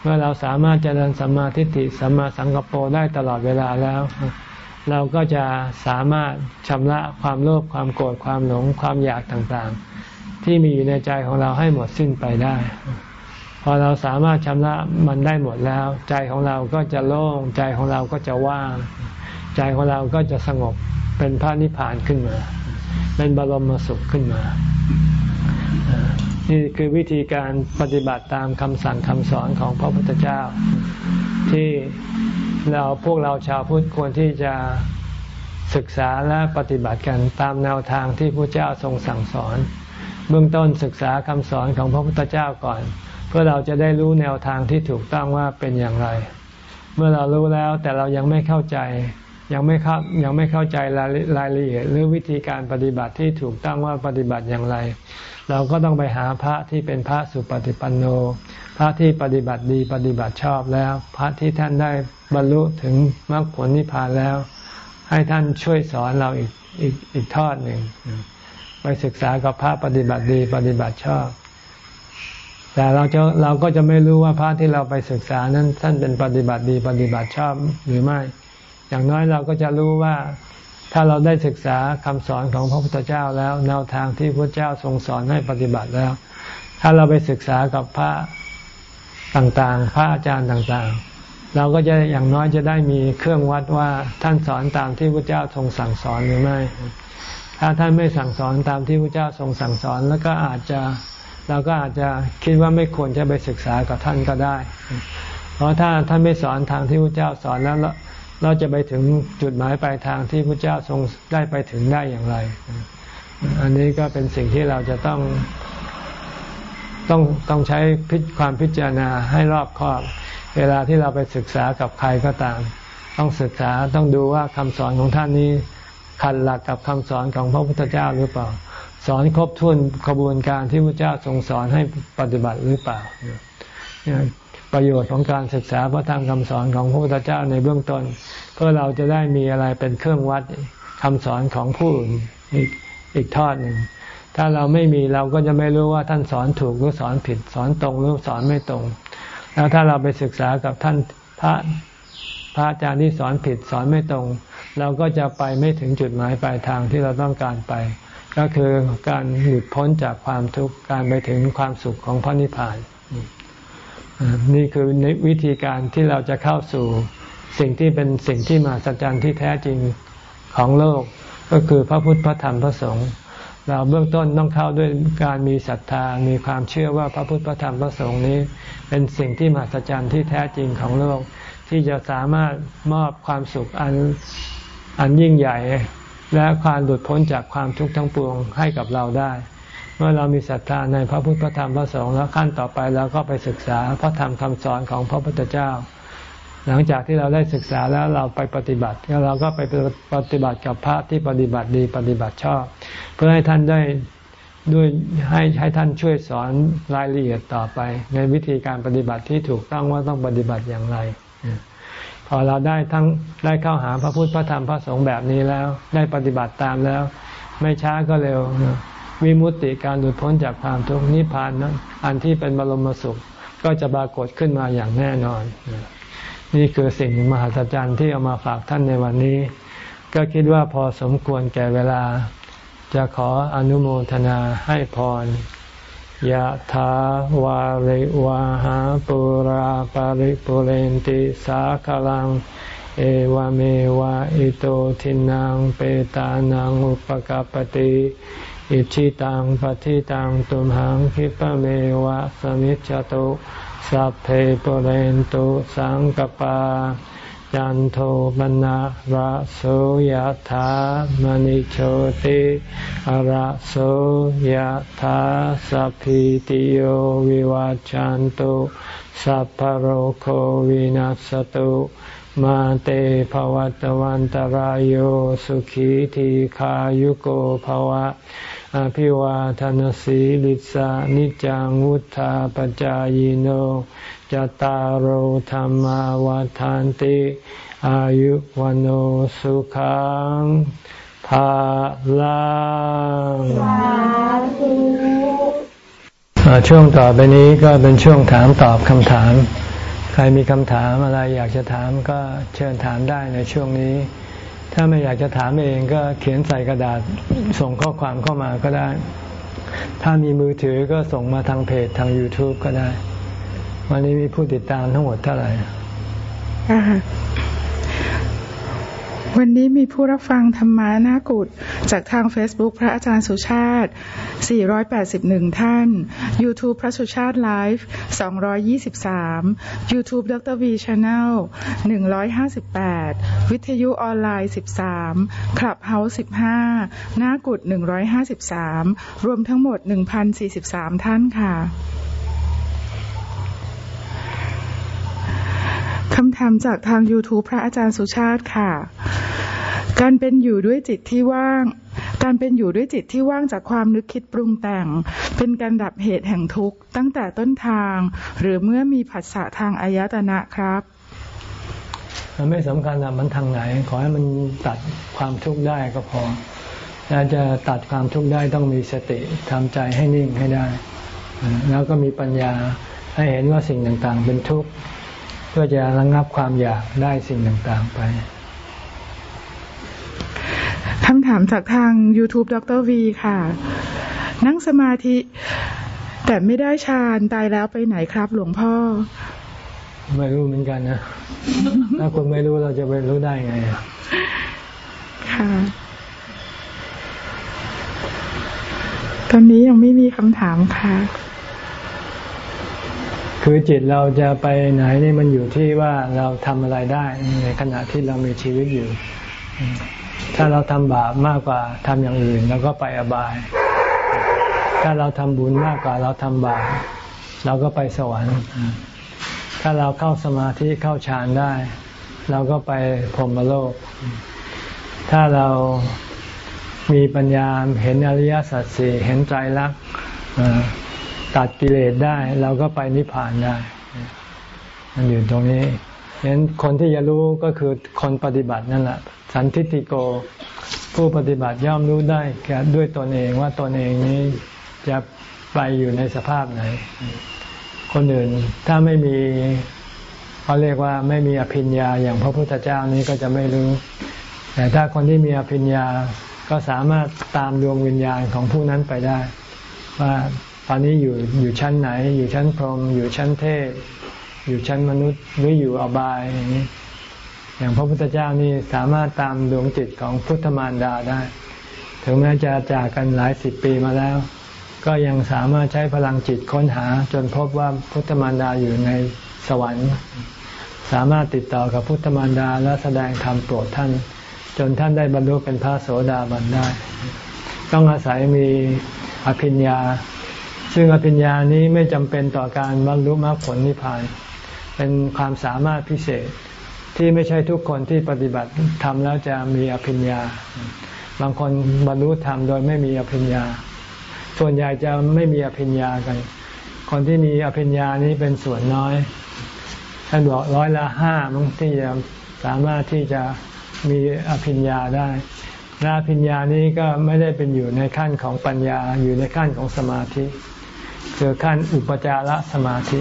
เมื่อเราสามารถเจริญสัมมาทิฏฐิสัมมาสังกปรได้ตลอดเวลาแล้ว เราก็จะสามารถชำระความโลภความโกรธความหลงความอยากต่างๆ ที่มีอยู่ในใจของเราให้หมดสิ้นไปได้ พอเราสามารถชำระมันได้หมดแล้ว ใจของเราก็จะโล่งใจของเราก็จะว่าง ใจของเราก็จะสงบเป็นพระนิพพานขึ้นมา เป็นบรมสุขขึ้นมา นี่คือวิธีการปฏิบัติตามคำสั่งคำสอนของพระพุทธเจ้า ที่เราพวกเราชาวพุทธควรที่จะศึกษาและปฏิบัติกันตามแนวทางที่พระเจ้าทรงสั่งสอน เบื้องต้นศึกษาคำสอนของพระพุทธเจ้าก่อน เพื่อเราจะได้รู้แนวทางที่ถูกต้องว่าเป็นอย่างไร เมื่อเรารู้แล้วแต่เรายังไม่เข้าใจ ยังไม่เข้ายังไม่เข้าใจรายรายละเอียดหรือวิธีการปฏิบัติที่ถูกต้องว่าปฏิบัติอย่างไร เราก็ต้องไปหาพระที่เป็นพระสุปฏิปันโน พระที่ปฏิบัติดีปฏิบัติชอบแล้ว พระที่ท่านได้บรรลุถึงมรรคผลนิพพานแล้ว ให้ท่านช่วยสอนเราอีกอีกอีกทอดหนึ่งไปศึกษากับพระปฏิบัติดีปฏิบัติชอบ แต่เราจะเราก็จะไม่รู้ว่าพระที่เราไปศึกษานั้นท่านเป็นปฏิบัติดีปฏิบัติชอบหรือไม่ อย่างน้อยเราก็จะรู้ว่าถ้าเราได้ศึกษาคำสอนของพระพุทธเจ้าแล้วแนวทางที่พระเจ้าทรงสอนให้ปฏิบัติแล้ว ถ้าเราไปศึกษากับพระต่างๆ พระอาจารย์ต่างๆ เราก็จะอย่างน้อยจะได้มีเครื่องวัดว่าท่านสอนตามที่พระเจ้าทรงสั่งสอนหรือไม่ ถ้าท่านไม่สั่งสอนตามที่พระเจ้าทรงสั่งสอน แล้วก็อาจจะเราก็อาจจะคิดว่าไม่ควรจะไปศึกษากับท่านก็ได้ เพราะถ้าท่านไม่สอนทางที่พระเจ้าสอนแล้ว เราจะไปถึงจุดหมายปลายทางที่พระเจ้าทรงได้ไปถึงได้อย่างไร อันนี้ก็เป็นสิ่งที่เราจะต้องต้องต้องใช้พิความพิจารณาให้รอบคอบ เวลาที่เราไปศึกษากับใครก็ตาม ต้องศึกษาต้องดูว่าคำสอนของท่านนี้ขัดหลักกับคำสอนของพระพุทธเจ้าหรือเปล่า สอนครบถ้วนกระบวนการที่พระเจ้าทรงสอนให้ปฏิบัติหรือเปล่า ประโยชน์ของการศึกษาพระธรรมคำสอนของพระพุทธเจ้าในเบื้องต้น เพื่อเราจะได้มีอะไรเป็นเครื่องวัดคำสอนของผู้อื่นอีกอีกทอดหนึ่งถ้าเราไม่มีเราก็จะไม่รู้ว่าท่านสอนถูกหรือสอนผิด สอนตรงหรือสอนไม่ตรง แล้วถ้าเราไปศึกษากับท่านพระพระอาจารย์ที่สอนผิดสอนไม่ตรง เราก็จะไปไม่ถึงจุดหมายปลายทางที่เราต้องการไป ก็คือการหลุดพ้นจากความทุกข์การไปถึงความสุขของพระนิพพาน นี่คือวิธีการที่เราจะเข้าสู่สิ่งที่เป็นสิ่งที่มาสัจจันที่แท้จริงของโลกก็คือพระพุทธพระธรรมพระสงฆ์เราเบื้องต้นต้องเข้าด้วยการมีศรัทธา มีความเชื่อว่าพระพุทธพระธรรมพระสงฆ์นี้ เป็นสิ่งที่มหัศจรรย์ที่แท้จริงของโลก ที่จะสามารถมอบความสุขอันอันยิ่งใหญ่ และความหลุดพ้นจากความทุกข์ทั้งปวงให้กับเราได้ มื่อเรามีศรัทธาในพระพุทธพระธรรมพระสงฆ์แล้วขั้นต่อไปเราก็ไปศึกษาพระธรรมคำสอนของพระพุทธเจ้า หลังจากที่เราได้ศึกษาแล้วเราไปปฏิบัติแล้วเราก็ไปปฏิบัติกับพระที่ปฏิบัติดีปฏิบัติชอบ เพื่อให้ท่านได้ด้วยให้ให้ท่านช่วยสอนรายละเอียดต่อไป ในวิธีการปฏิบัติที่ถูกต้องว่าต้องปฏิบัติอย่างไร พอเราได้ทั้งได้เข้าหาพระพุทธพระธรรมพระสงฆ์แบบนี้แล้ว ได้ปฏิบัติตามแล้ว ไม่ช้าก็เร็ว วิมุตติการหลุดพ้นจากความทุกข์นิพพานนั้นอันที่เป็นบรมสุขก็จะปรากฏขึ้นมาอย่างแน่นอน นี่คือสิ่งมหัศจรรย์ที่เอามาฝากท่านในวันนี้ ก็คิดว่าพอสมควรแก่เวลา จะขออนุโมทนาให้พรยะถาวาริวาหาปุราปาริปุเรนติสาคลัง เอวเมวะอิโตทินังเปตานังอุปกาปติ อิชิตังปฏิตังตุมหังคิปะเมวะสมิจจตุสัพเพปเรนตุสังกปาจันโทปนะระโสยธามณิโชติระโสยธาสัพพิติโยวิวาจันตุสัพพโรโควินัสตุมาเตภวัตวันตารโยสุขีทีขายุโกภวะ อภิวาทนสีลิสานิจังวุธาปจายโนจตารโหธรรมวาทานติ อายุวันโอสุขังภาลังช่วงต่อไปนี้ก็เป็นช่วงถามตอบคำถาม ใครมีคำถามอะไรอยากจะถามก็เชิญถามได้ในช่วงนี้ ถ้าไม่อยากจะถามเองก็เขียนใส่กระดาษส่งข้อความเข้ามาก็ได้ ถ้ามีมือถือก็ส่งมาทางเพจทาง YouTube ก็ได้ วันนี้มีผู้ติดตามทั้งหมดเท่าไหร่ วันนี้มีผู้รับฟังธรรมานากุฏจากทาง Facebook พระอาจารย์สุชาติ 481 ท่าน YouTube พระสุชาติไลฟ์223 YouTube ดร V Channel 158 วิทยุออนไลน์ 13 Clubhouse 15นากุฏ153 รวมทั้งหมด 1,043 ท่านค่ะคำถามจากทาง YouTube พระอาจารย์สุชาติค่ะ การเป็นอยู่ด้วยจิตที่ว่าง การเป็นอยู่ด้วยจิตที่ว่างจากความนึกคิดปรุงแต่ง เป็นการดับเหตุแห่งทุกข์ตั้งแต่ต้นทาง หรือเมื่อมีผัสสะทางอายตนะครับมันไม่สำคัญนะมันทางไหน ขอให้มันตัดความทุกข์ได้ก็พอถ้าจะตัดความทุกข์ได้ต้องมีสติทำใจให้นิ่งให้ได้ แล้วก็มีปัญญาให้เห็นว่าสิ่งต่างๆ เป็นทุกข์เพื่อจะระงับความอยากได้สิ่งต่างๆไป คำถามจากทาง YouTube ดรวีค่ะ นั่งสมาธิ แต่ไม่ได้ฌานตายแล้วไปไหนครับ หลวงพ่อ ไม่รู้เหมือนกันนะ ถ้าคุณไม่รู้เราจะไปรู้ได้ไง ค่ะ ตอนนี้ยังไม่มีคำถามค่ะ คือจิตเราจะไปไหนนี่มันอยู่ที่ว่าเราทำอะไรได้ในขณะที่เรามีชีวิตอยู่ ถ้าเราทำบาปมากกว่าทำอย่างอื่นเราก็ไปอบาย ถ้าเราทำบุญมากกว่าเราทำบาปเราก็ไปสวรรค์ ถ้าเราเข้าสมาธิเข้าฌานได้ เราก็ไปพรหมโลก ถ้าเรามีปัญญาเห็นอริยสัจสี่เห็นใจรักตัดกิเลสได้ เราก็ไปนิพพานได้ มันอยู่ตรงนี้ ฉะนั้นคนที่จะรู้ก็คือคนปฏิบัตินั่นแหละ สันทิติโก ผู้ปฏิบัติย่อมรู้ได้แก่ด้วยตนเองว่าตนเองนี้จะไปอยู่ในสภาพไหน คนอื่นถ้าไม่มีเขาเรียกว่าไม่มีอภิญญาอย่างพระพุทธเจ้านี้ก็จะไม่รู้ แต่ถ้าคนที่มีอภิญญาก็สามารถตามดวงวิญญาณของผู้นั้นไปได้ ว่าตอนนี้อยู่อยู่ชั้นไหน อยู่ชั้นพรหมอยู่ชั้นเทพ อยู่ชั้นมนุษย์หรืออยู่อบายอย่างนี้ อย่างพระพุทธเจ้านี่สามารถตามดวงจิตของพุทธมารดาได้ ถึงแม้จะจากกันหลายสิบปีมาแล้ว ก็ยังสามารถใช้พลังจิตค้นหา จนพบว่าพุทธมารดาอยู่ในสวรรค์ สามารถติดต่อกับพุทธมารดาและแสดงธรรมโปรดท่าน จนท่านได้บรรลุเป็นพระโสดาบันได้ ต้องอาศัยมีอภิญญาซึ่งอภิญญานี้ไม่จำเป็นต่อการบรรลุมรรคผลนิพพาน เป็นความสามารถพิเศษที่ไม่ใช่ทุกคนที่ปฏิบัติทำแล้วจะมีอภิญญา บางคนบรรลุธรรมโดยไม่มีอภิญญา ส่วนใหญ่จะไม่มีอภิญญากัน คนที่มีอภิญญานี้เป็นส่วนน้อยท่านบอกร้อยละห้ามั้งที่จะสามารถที่จะมีอภิญญาได้และอภิญญานี้ก็ไม่ได้เป็นอยู่ในขั้นของปัญญาอยู่ในขั้นของสมาธิ คือขั้นอุปจารสมาธิ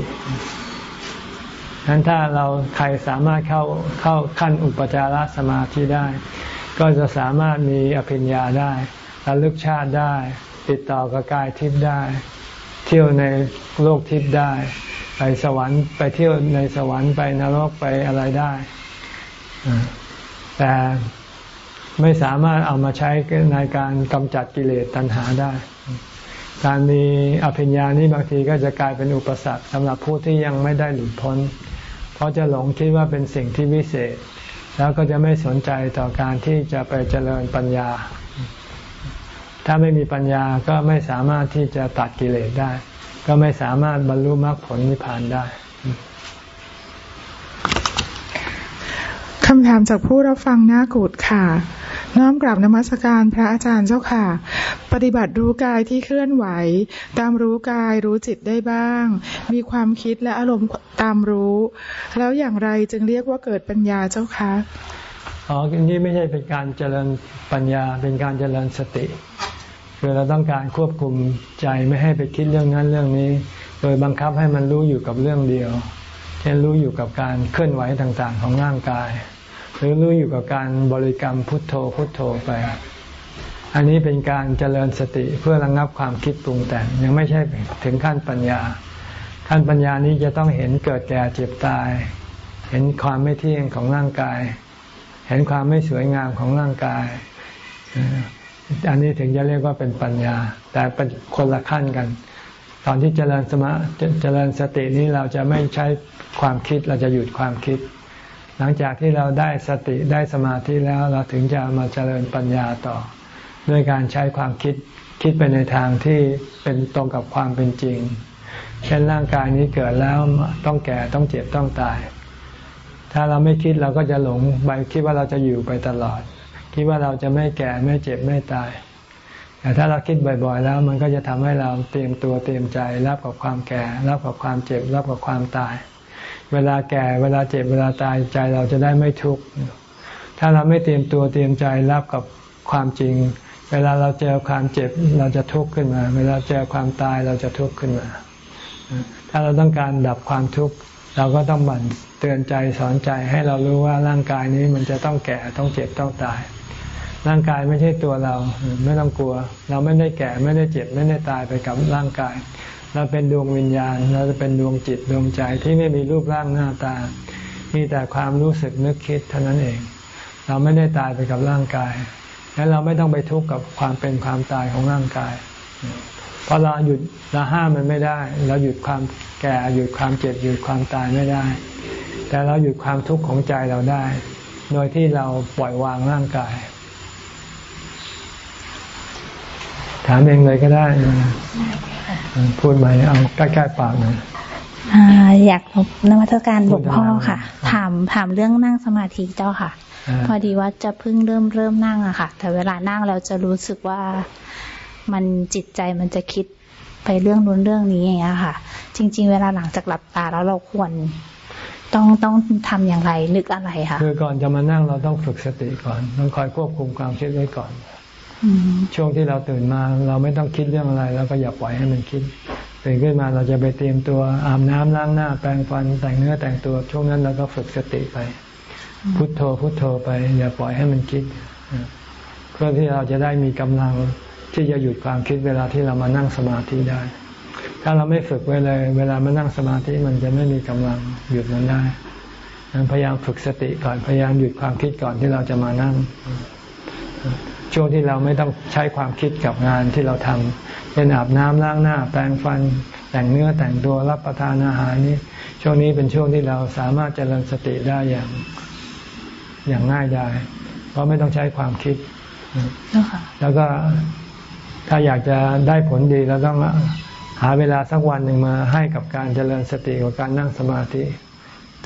นั้นถ้าเราใครสามารถเข้าเข้าขั้นอุปจารสมาธิได้ ก็จะสามารถมีอภิญญาได้ระลึกชาติได้ ติดต่อกับกายทิพย์ได้ เที่ยวในโลกทิพย์ได้ ไปสวรรค์ไปเที่ยวในสวรรค์ไปนรกไปอะไรได้ แต่ไม่สามารถเอามาใช้ในการกำจัดกิเลสตัณหาได้ การมีอภิญญานี้บางทีก็จะกลายเป็นอุปสรรคสำหรับผู้ที่ยังไม่ได้หลุดพ้น เขาจะหลงคิดว่าเป็นสิ่งที่วิเศษ แล้วก็จะไม่สนใจต่อการที่จะไปเจริญปัญญา ถ้าไม่มีปัญญาก็ไม่สามารถที่จะตัดกิเลสได้ ก็ไม่สามารถบรรลุมรรคผลนิพพานได้คำถามจากผู้รับฟังหน้ากูดค่ะ น้อมกราบนมัสการพระอาจารย์เจ้าค่ะ ปฏิบัติรู้กายที่เคลื่อนไหว ตามรู้กายรู้จิตได้บ้าง มีความคิดและอารมณ์ตามรู้ แล้วอย่างไรจึงเรียกว่าเกิดปัญญาเจ้าคะอ๋ออันนี้ไม่ใช่เป็นการเจริญปัญญาเป็นการเจริญสติคือเราต้องการควบคุมใจไม่ให้ไปคิดเรื่องนั้นเรื่องนี้ โดยบังคับให้มันรู้อยู่กับเรื่องเดียวเช่นรู้อยู่กับการเคลื่อนไหวต่างๆ ของร่างกาย หรือรู้อยู่กับการบริกรรมพุทโธพุทโธไป อันนี้เป็นการเจริญสติเพื่อระงงับความคิดปรุงแต่งยังไม่ใช่ถึงขั้นปัญญา ขั้นปัญญานี้จะต้องเห็นเกิดแก่เจ็บตาย เห็นความไม่เที่ยงของร่างกาย เห็นความไม่สวยงามของร่างกายอันนี้ถึงจะเรียกว่าเป็นปัญญา แต่เป็นคนละขั้นกัน ตอนที่เจริญสมาเจริญสตินี้เราจะไม่ใช้ความคิดเราจะหยุดความคิด หลังจากที่เราได้สติได้สมาธิแล้วเราถึงจะมาเจริญปัญญาต่อ ด้วยการใช้ความคิดคิดไปในทางที่เป็นตรงกับความเป็นจริง เช่นร่างกายนี้เกิดแล้วต้องแก่ต้องเจ็บต้องตาย ถ้าเราไม่คิดเราก็จะหลงไปคิดว่าเราจะอยู่ไปตลอด คิดว่าเราจะไม่แก่ไม่เจ็บไม่ตาย แต่ถ้าเราคิดบ่อยๆ แล้วมันก็จะทำให้เราเตรียมตัวเตรียมใจรับกับความแก่ รับกับความเจ็บ รับกับความตาย เวลาแก่เวลาเจ็บเวลาตายใจเราจะได้ไม่ทุกข์ถ้าเราไม่เตรียมตัวเตรียมใจรับกับความจริง เวลาเราเจอความเจ็บเราจะทุกข์ขึ้นมา เวลาเจอความตายเราจะทุกข์ขึ้นมา ถ้าเราต้องการดับความทุกข์เราก็ต้องบั่นเตือนใจสอนใจให้เรารู้ว่าร่างกายนี้มันจะต้องแก่ต้องเจ็บต้องตาย ร่างกายไม่ใช่ตัวเราไม่ต้องกลัว เราไม่ได้แก่ไม่ได้เจ็บไม่ได้ตายไปกับร่างกาย เราเป็นดวงวิญญาณ เราจะเป็นดวงจิตดวงใจที่ไม่มีรูปร่างหน้าตา มีแต่ความรู้สึกนึกคิดเท่านั้นเอง เราไม่ได้ตายไปกับร่างกาย และเราไม่ต้องไปทุกข์กับความเป็นความตายของร่างกาย เพราะเราหยุดเราห้ามมันไม่ได้ เราหยุดความแก่หยุดความเจ็บหยุดความตายไม่ได้ แต่เราหยุดความทุกข์ของใจเราได้ โดยที่เราปล่อยวางร่างกาย ถามเองเลยก็ได้พูดใหม่เอาใกล้ๆปากหน่อยอยากนมัสการหลวงพ่อค่ะ ถามถามเรื่องนั่งสมาธิเจ้าค่ะ พอดีว่าจะเพิ่งเริ่มเริ่มนั่งอะค่ะ แต่เวลานั่งเราจะรู้สึกว่ามันจิตใจมันจะคิดไปเรื่องนู้นเรื่องนี้อย่างเงี้ยค่ะ จริง ๆ เวลาหลังจากหลับตาแล้วเราควรต้องต้องทำอย่างไรนึกอะไรคะคือก่อนจะมานั่งเราต้องฝึกสติก่อน ต้องคอยควบคุมความคิดไว้ก่อน ช่วงที่เราตื่นมา เราไม่ต้องคิดเรื่องอะไรเราก็อย่าปล่อยให้มันคิดตื่นขึ้นมาเราจะไปเตรียมตัวอาบน้ำล้างหน้า แปรงฟันแต่งเนื้อแต่งตัว ช่วงนั้นเราก็ฝึกสติไป พุทโธพุทโธไป อย่าปล่อยให้มันคิด เพื่อที่เราจะได้มีกำลังที่จะหยุดความคิดเวลาที่เรามานั่งสมาธิได้ ถ้าเราไม่ฝึกไว้เลย เวลามานั่งสมาธิมันจะไม่มีกำลังหยุดมันได้พยายามฝึกสติก่อนพยายามหยุดความคิดก่อนที่เราจะมานั่ง ช่วงที่เราไม่ต้องใช้ความคิดกับงานที่เราทำเป็นอาบน้ำล้างหน้า แปรงฟัน แต่งเนื้อแต่งตัวรับประทานอาหารนี้ ช่วงนี้เป็นช่วงที่เราสามารถเจริญสติได้อย่างอย่างง่ายได้ เพราะไม่ต้องใช้ความคิด แล้วก็ถ้าอยากจะได้ผลดีเราต้องหาเวลาสักวันหนึ่งมาให้กับการเจริญสติกับการนั่งสมาธิ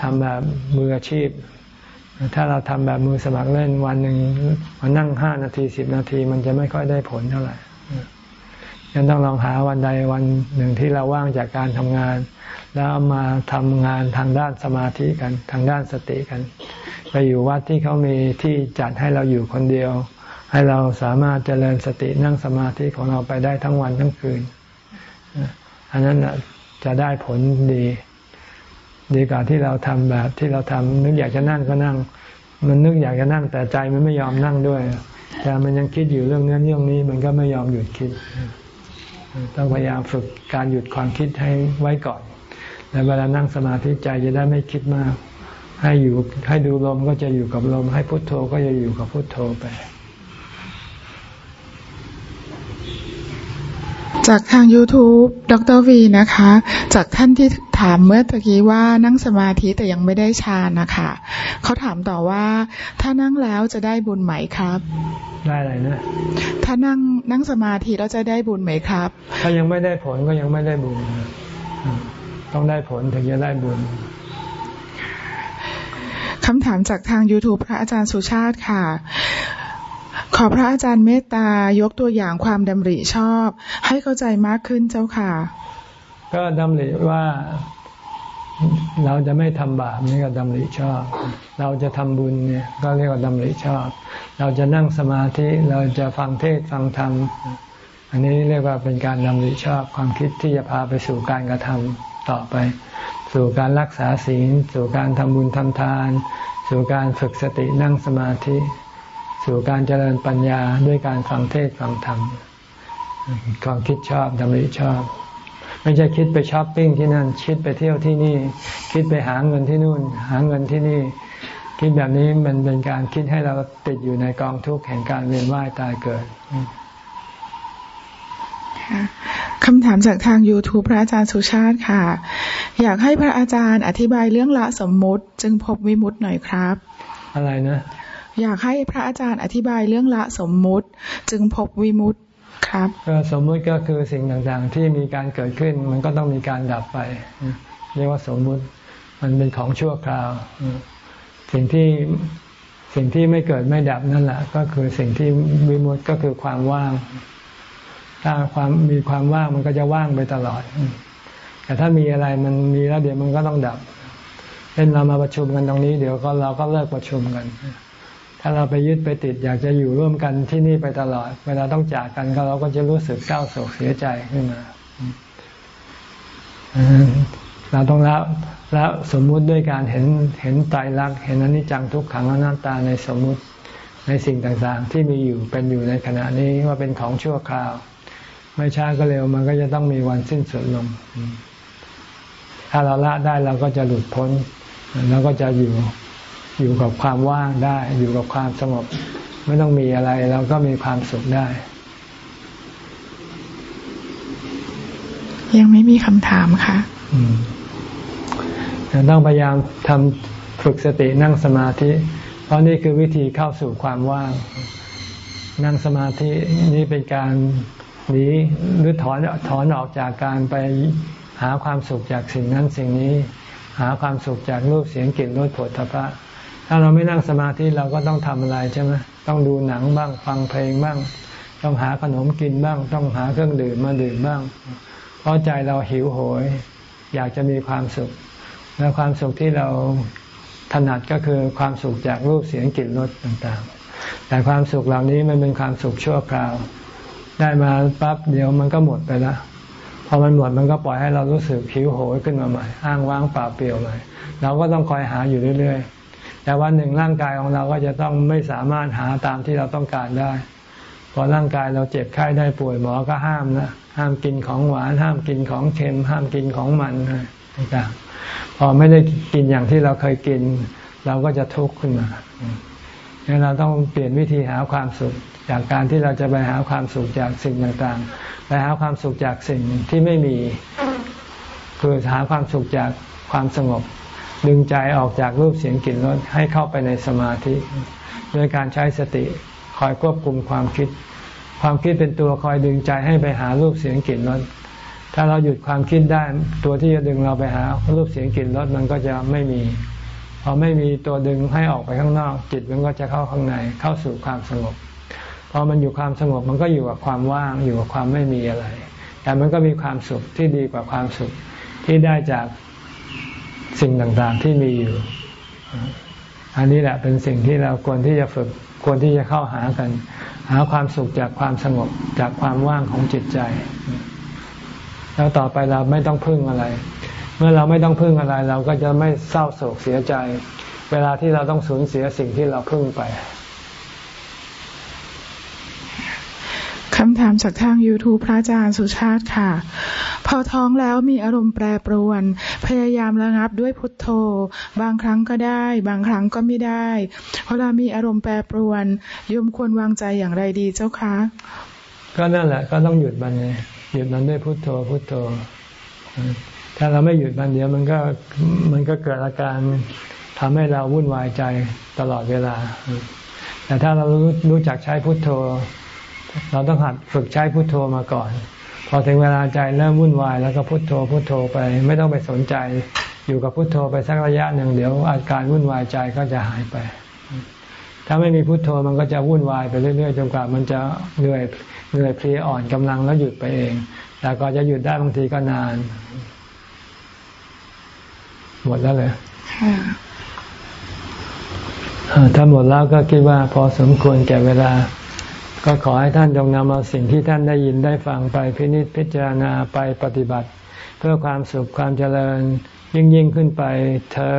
ทำแบบมืออาชีพ ถ้าเราทำแบบมือสมัครเล่นวันหนึ่งมานั่งห้านาทีสิบนาทีมันจะไม่ค่อยได้ผลเท่าไหร่ยังต้องลองหาวันใดวันหนึ่งที่เราว่างจากการทำงาน แล้วมาทำงานทางด้านสมาธิกันทางด้านสติกัน ไปอยู่วัดที่เขามีที่จัดให้เราอยู่คนเดียว ให้เราสามารถเจริญสตินั่งสมาธิของเราไปได้ทั้งวันทั้งคืน อันนั้นจะได้ผลดี ดีกว่าที่เราทำแบบที่เราทำนึกอยากจะนั่งก็นั่ง มันนึกอยากจะนั่งแต่ใจมันไม่ยอมนั่งด้วย แต่มันยังคิดอยู่เรื่องนั้นเรื่องนี้มันก็ไม่ยอมหยุดคิด ต้องพยายามฝึกการหยุดความคิดให้ไว้ก่อน แล้วเวลานั่งสมาธิใจจะได้ไม่คิดมาก ให้อยู่ให้ดูลมก็จะอยู่กับลม ให้พุทโธก็จะอยู่กับพุทโธไป จากทาง YouTube ดรวีนะคะ จากท่านที่ถามเมื่อตะกี้ว่านั่งสมาธิแต่ยังไม่ได้ฌานนะคะเขาถามต่อว่า ถ้านั่งแล้วจะได้บุญไหมครับ ได้อะไรนะ ถ้านั่งนั่งสมาธิแล้วจะได้บุญไหมครับ ถ้ายังไม่ได้ผลก็ยังไม่ได้บุญ ต้องได้ผลถึงจะได้บุญคำถามจากทาง YouTube พระอาจารย์สุชาติค่ะ ขอพระอาจารย์เมตตายกตัวอย่างความดำริชอบ ให้เข้าใจมากขึ้นเจ้าค่ะ ก็ดำริว่าเราจะไม่ทำบาปนี่ก็ดำริชอบ เราจะทำบุญเนี่ยก็เรียกว่าดำริชอบ เราจะนั่งสมาธิเราจะฟังเทศฟังธรรมอันนี้เรียกว่าเป็นการดำริชอบความคิดที่จะพาไปสู่การกระทำต่อไป สู่การรักษาศีล สู่การทำบุญทำทาน สู่การฝึกสตินั่งสมาธิ สู่การเจริญปัญญาด้วยการฟังเทศฟังธรรมความคิดชอบดำริชอบ ไม่ใช่คิดไปช้อปปิ้งที่นั่น คิดไปเที่ยวที่นี่ คิดไปหาเงินที่นู่น หาเงินที่นี่ คิดแบบนี้มันเป็นการคิดให้เราติดอยู่ในกองทุกข์แห่งการเวียนว่ายตายเกิดคำถามจากทาง YouTube พระอาจารย์สุชาติค่ะ อยากให้พระอาจารย์อธิบายเรื่องละสมมุติ จึงพบวิมุตหน่อยครับ อะไรนะ อยากให้พระอาจารย์อธิบายเรื่องละสมมุติ จึงพบวิมุตครับสมมุติก็คือสิ่งต่างๆ ที่มีการเกิดขึ้น มันก็ต้องมีการดับไป เรียกว่าสมมุติ มันเป็นของชั่วคราว สิ่งที่สิ่งที่ไม่เกิดไม่ดับนั่นแหละ ก็คือสิ่งที่วิมุตก็คือความว่าง ถ้าความมีความว่างมันก็จะว่างไปตลอด แต่ถ้ามีอะไรมันมีแล้วเดี๋ยวมันก็ต้องดับเช่นเรามาประชุมกันตรงนี้ เดี๋ยวก็เราก็เลิกประชุมกัน ถ้าเราไปยึดไปติดอยากจะอยู่ร่วมกันที่นี่ไปตลอด เวลาต้องจากกันก็เราก็จะรู้สึกเศร้าโศกเสียใจขึ้นมาเราต้องละละสมมุติด้วยการเห็นเห็นตายรักเห็นอนิจจังทุกขังอนัตตาในสมมุติในสิ่งต่างๆ ที่มีอยู่เป็นอยู่ในขณะนี้ว่าเป็นของชั่วคราว ไม่ช้าก็เร็วมันก็จะต้องมีวันสิ้นสุดลง ถ้าเราละได้เราก็จะหลุดพ้นเราก็จะอยู่ อยู่กับความว่างได้ อยู่กับความสงบ ไม่ต้องมีอะไรเราก็มีความสุขได้ ยังไม่มีคำถามค่ะต้องพยายามทำฝึกสตินั่งสมาธิ เพราะนี่คือวิธีเข้าสู่ความว่าง นั่งสมาธินี่เป็นการหนีหรือถอนถอนออกจากการไปหาความสุขจากสิ่งนั้นสิ่งนี้ หาความสุขจากรูปเสียงกลิ่นรสผลทพะ ถ้าเราไม่นั่งสมาธิเราก็ต้องทำอะไรใช่ไหมต้องดูหนังบ้างฟังเพลงบ้าง ต้องหาขนมกินบ้าง ต้องหาเครื่องดื่มมาดื่มบ้าง เพราะใจเราหิวโหย อยากจะมีความสุข และความสุขที่เราถนัดก็คือความสุขจากรูปเสียงกลิ่นรสต่างๆ แต่ความสุขเหล่านี้มันเป็นความสุขชั่วคราว ได้มาปั๊บเดี๋ยวมันก็หมดไปแล้วพอมันหมดมันก็ปล่อยให้เรารู้สึกหิวโหยขึ้นมาใหม่อ้างว้างเปล่าเปลี่ยวใหม่เราก็ต้องคอยหาอยู่เรื่อยๆ แต่วันหนึ่งร่างกายของเราก็จะต้องไม่สามารถหาตามที่เราต้องการได้ พอร่างกายเราเจ็บไข้ได้ป่วยหมอก็ห้ามนะห้ามกินของหวาน ห้ามกินของเค็ม ห้ามกินของมันต่างๆพอไม่ได้กินอย่างที่เราเคยกิน เราก็จะทุกข์ขึ้นมางนั้นเราต้องเปลี่ยนวิธีหาความสุข จากการที่เราจะไปหาความสุขจากสิ่งต่างๆ ไปหาความสุขจากสิ่งที่ไม่มี คือหาความสุขจากความสงบ ดึงใจออกจากรูปเสียงกลิ่นรสให้เข้าไปในสมาธิ ด้วยการใช้สติคอยควบคุมความคิด ความคิดเป็นตัวคอยดึงใจให้ไปหารูปเสียงกลิ่นรสถ้าเราหยุดความคิดได้ตัวที่จะดึงเราไปหารูปเสียงกลิ่นรสมันก็จะไม่มีพพอไม่มีตัวดึงให้ออกไปข้างนอก จิตมันก็จะเข้าข้างในเข้าสู่ความสงบพอมันอยู่ความสงบมันก็อยู่กับความว่างอยู่กับความไม่มีอะไร แต่มันก็มีความสุขที่ดีกว่าความสุขที่ได้จาก สิ่งต่างๆที่มีอยู่ อันนี้แหละเป็นสิ่งที่เราควรที่จะฝึกควรที่จะเข้าหากัน หาความสุขจากความสงบจากความว่างของจิตใจ แล้วต่อไปเราไม่ต้องพึ่งอะไร เมื่อเราไม่ต้องพึ่งอะไร เราก็จะไม่เศร้าโศกเสียใจ เวลาที่เราต้องสูญเสียสิ่งที่เราพึ่งไปำถามจากทาง YouTube พระอาจารย์สุชาติค่ะ พอท้องแล้วมีอารมณ์แปรปรวน พยายามระงับด้วยพุทโธ บางครั้งก็ได้ บางครั้งก็ไม่ได้เวลามีอารมณ์แปรปรวนยมควรวางใจอย่างไรดีเจ้าคะ ก็นั่นแหละก็ต้องหยุดมันไงหยุดมันด้วยพุทโธพุทโธ ถ้าเราไม่หยุดมันเดี๋ยวมันก็มันก็เกิดอาการทำให้เราวุ่นวายใจตลอดเวลา แต่ถ้าเรารู้รู้จักใช้พุทโธ เราต้องหัดฝึกใช้พุทโธมาก่อน พอถึงเวลาใจเริ่มวุ่นวายแล้วก็พุทโธพุทโธไป ไม่ต้องไปสนใจ อยู่กับพุทโธไปสักระยะหนึ่งเดี๋ยว อาการวุ่นวายใจก็จะหายไป ถ้าไม่มีพุทโธมันก็จะวุ่นวายไปเรื่อยๆจนกว่ามันจะเหนื่อยเหนื่อยเพลียอ่อนกำลังแล้วหยุดไปเอง แต่ก็จะหยุดได้บางทีก็นาน หมดแล้วเลยถ้าหมดแล้วก็คิดว่าพอสมควรแก่เวลา ก็ขอให้ท่านจงนำเอาสิ่งที่ท่านได้ยินได้ฟังไปพินิจพิจารณาไปปฏิบัติ เพื่อความสุขความเจริญยิ่งยิ่งขึ้นไปเธอ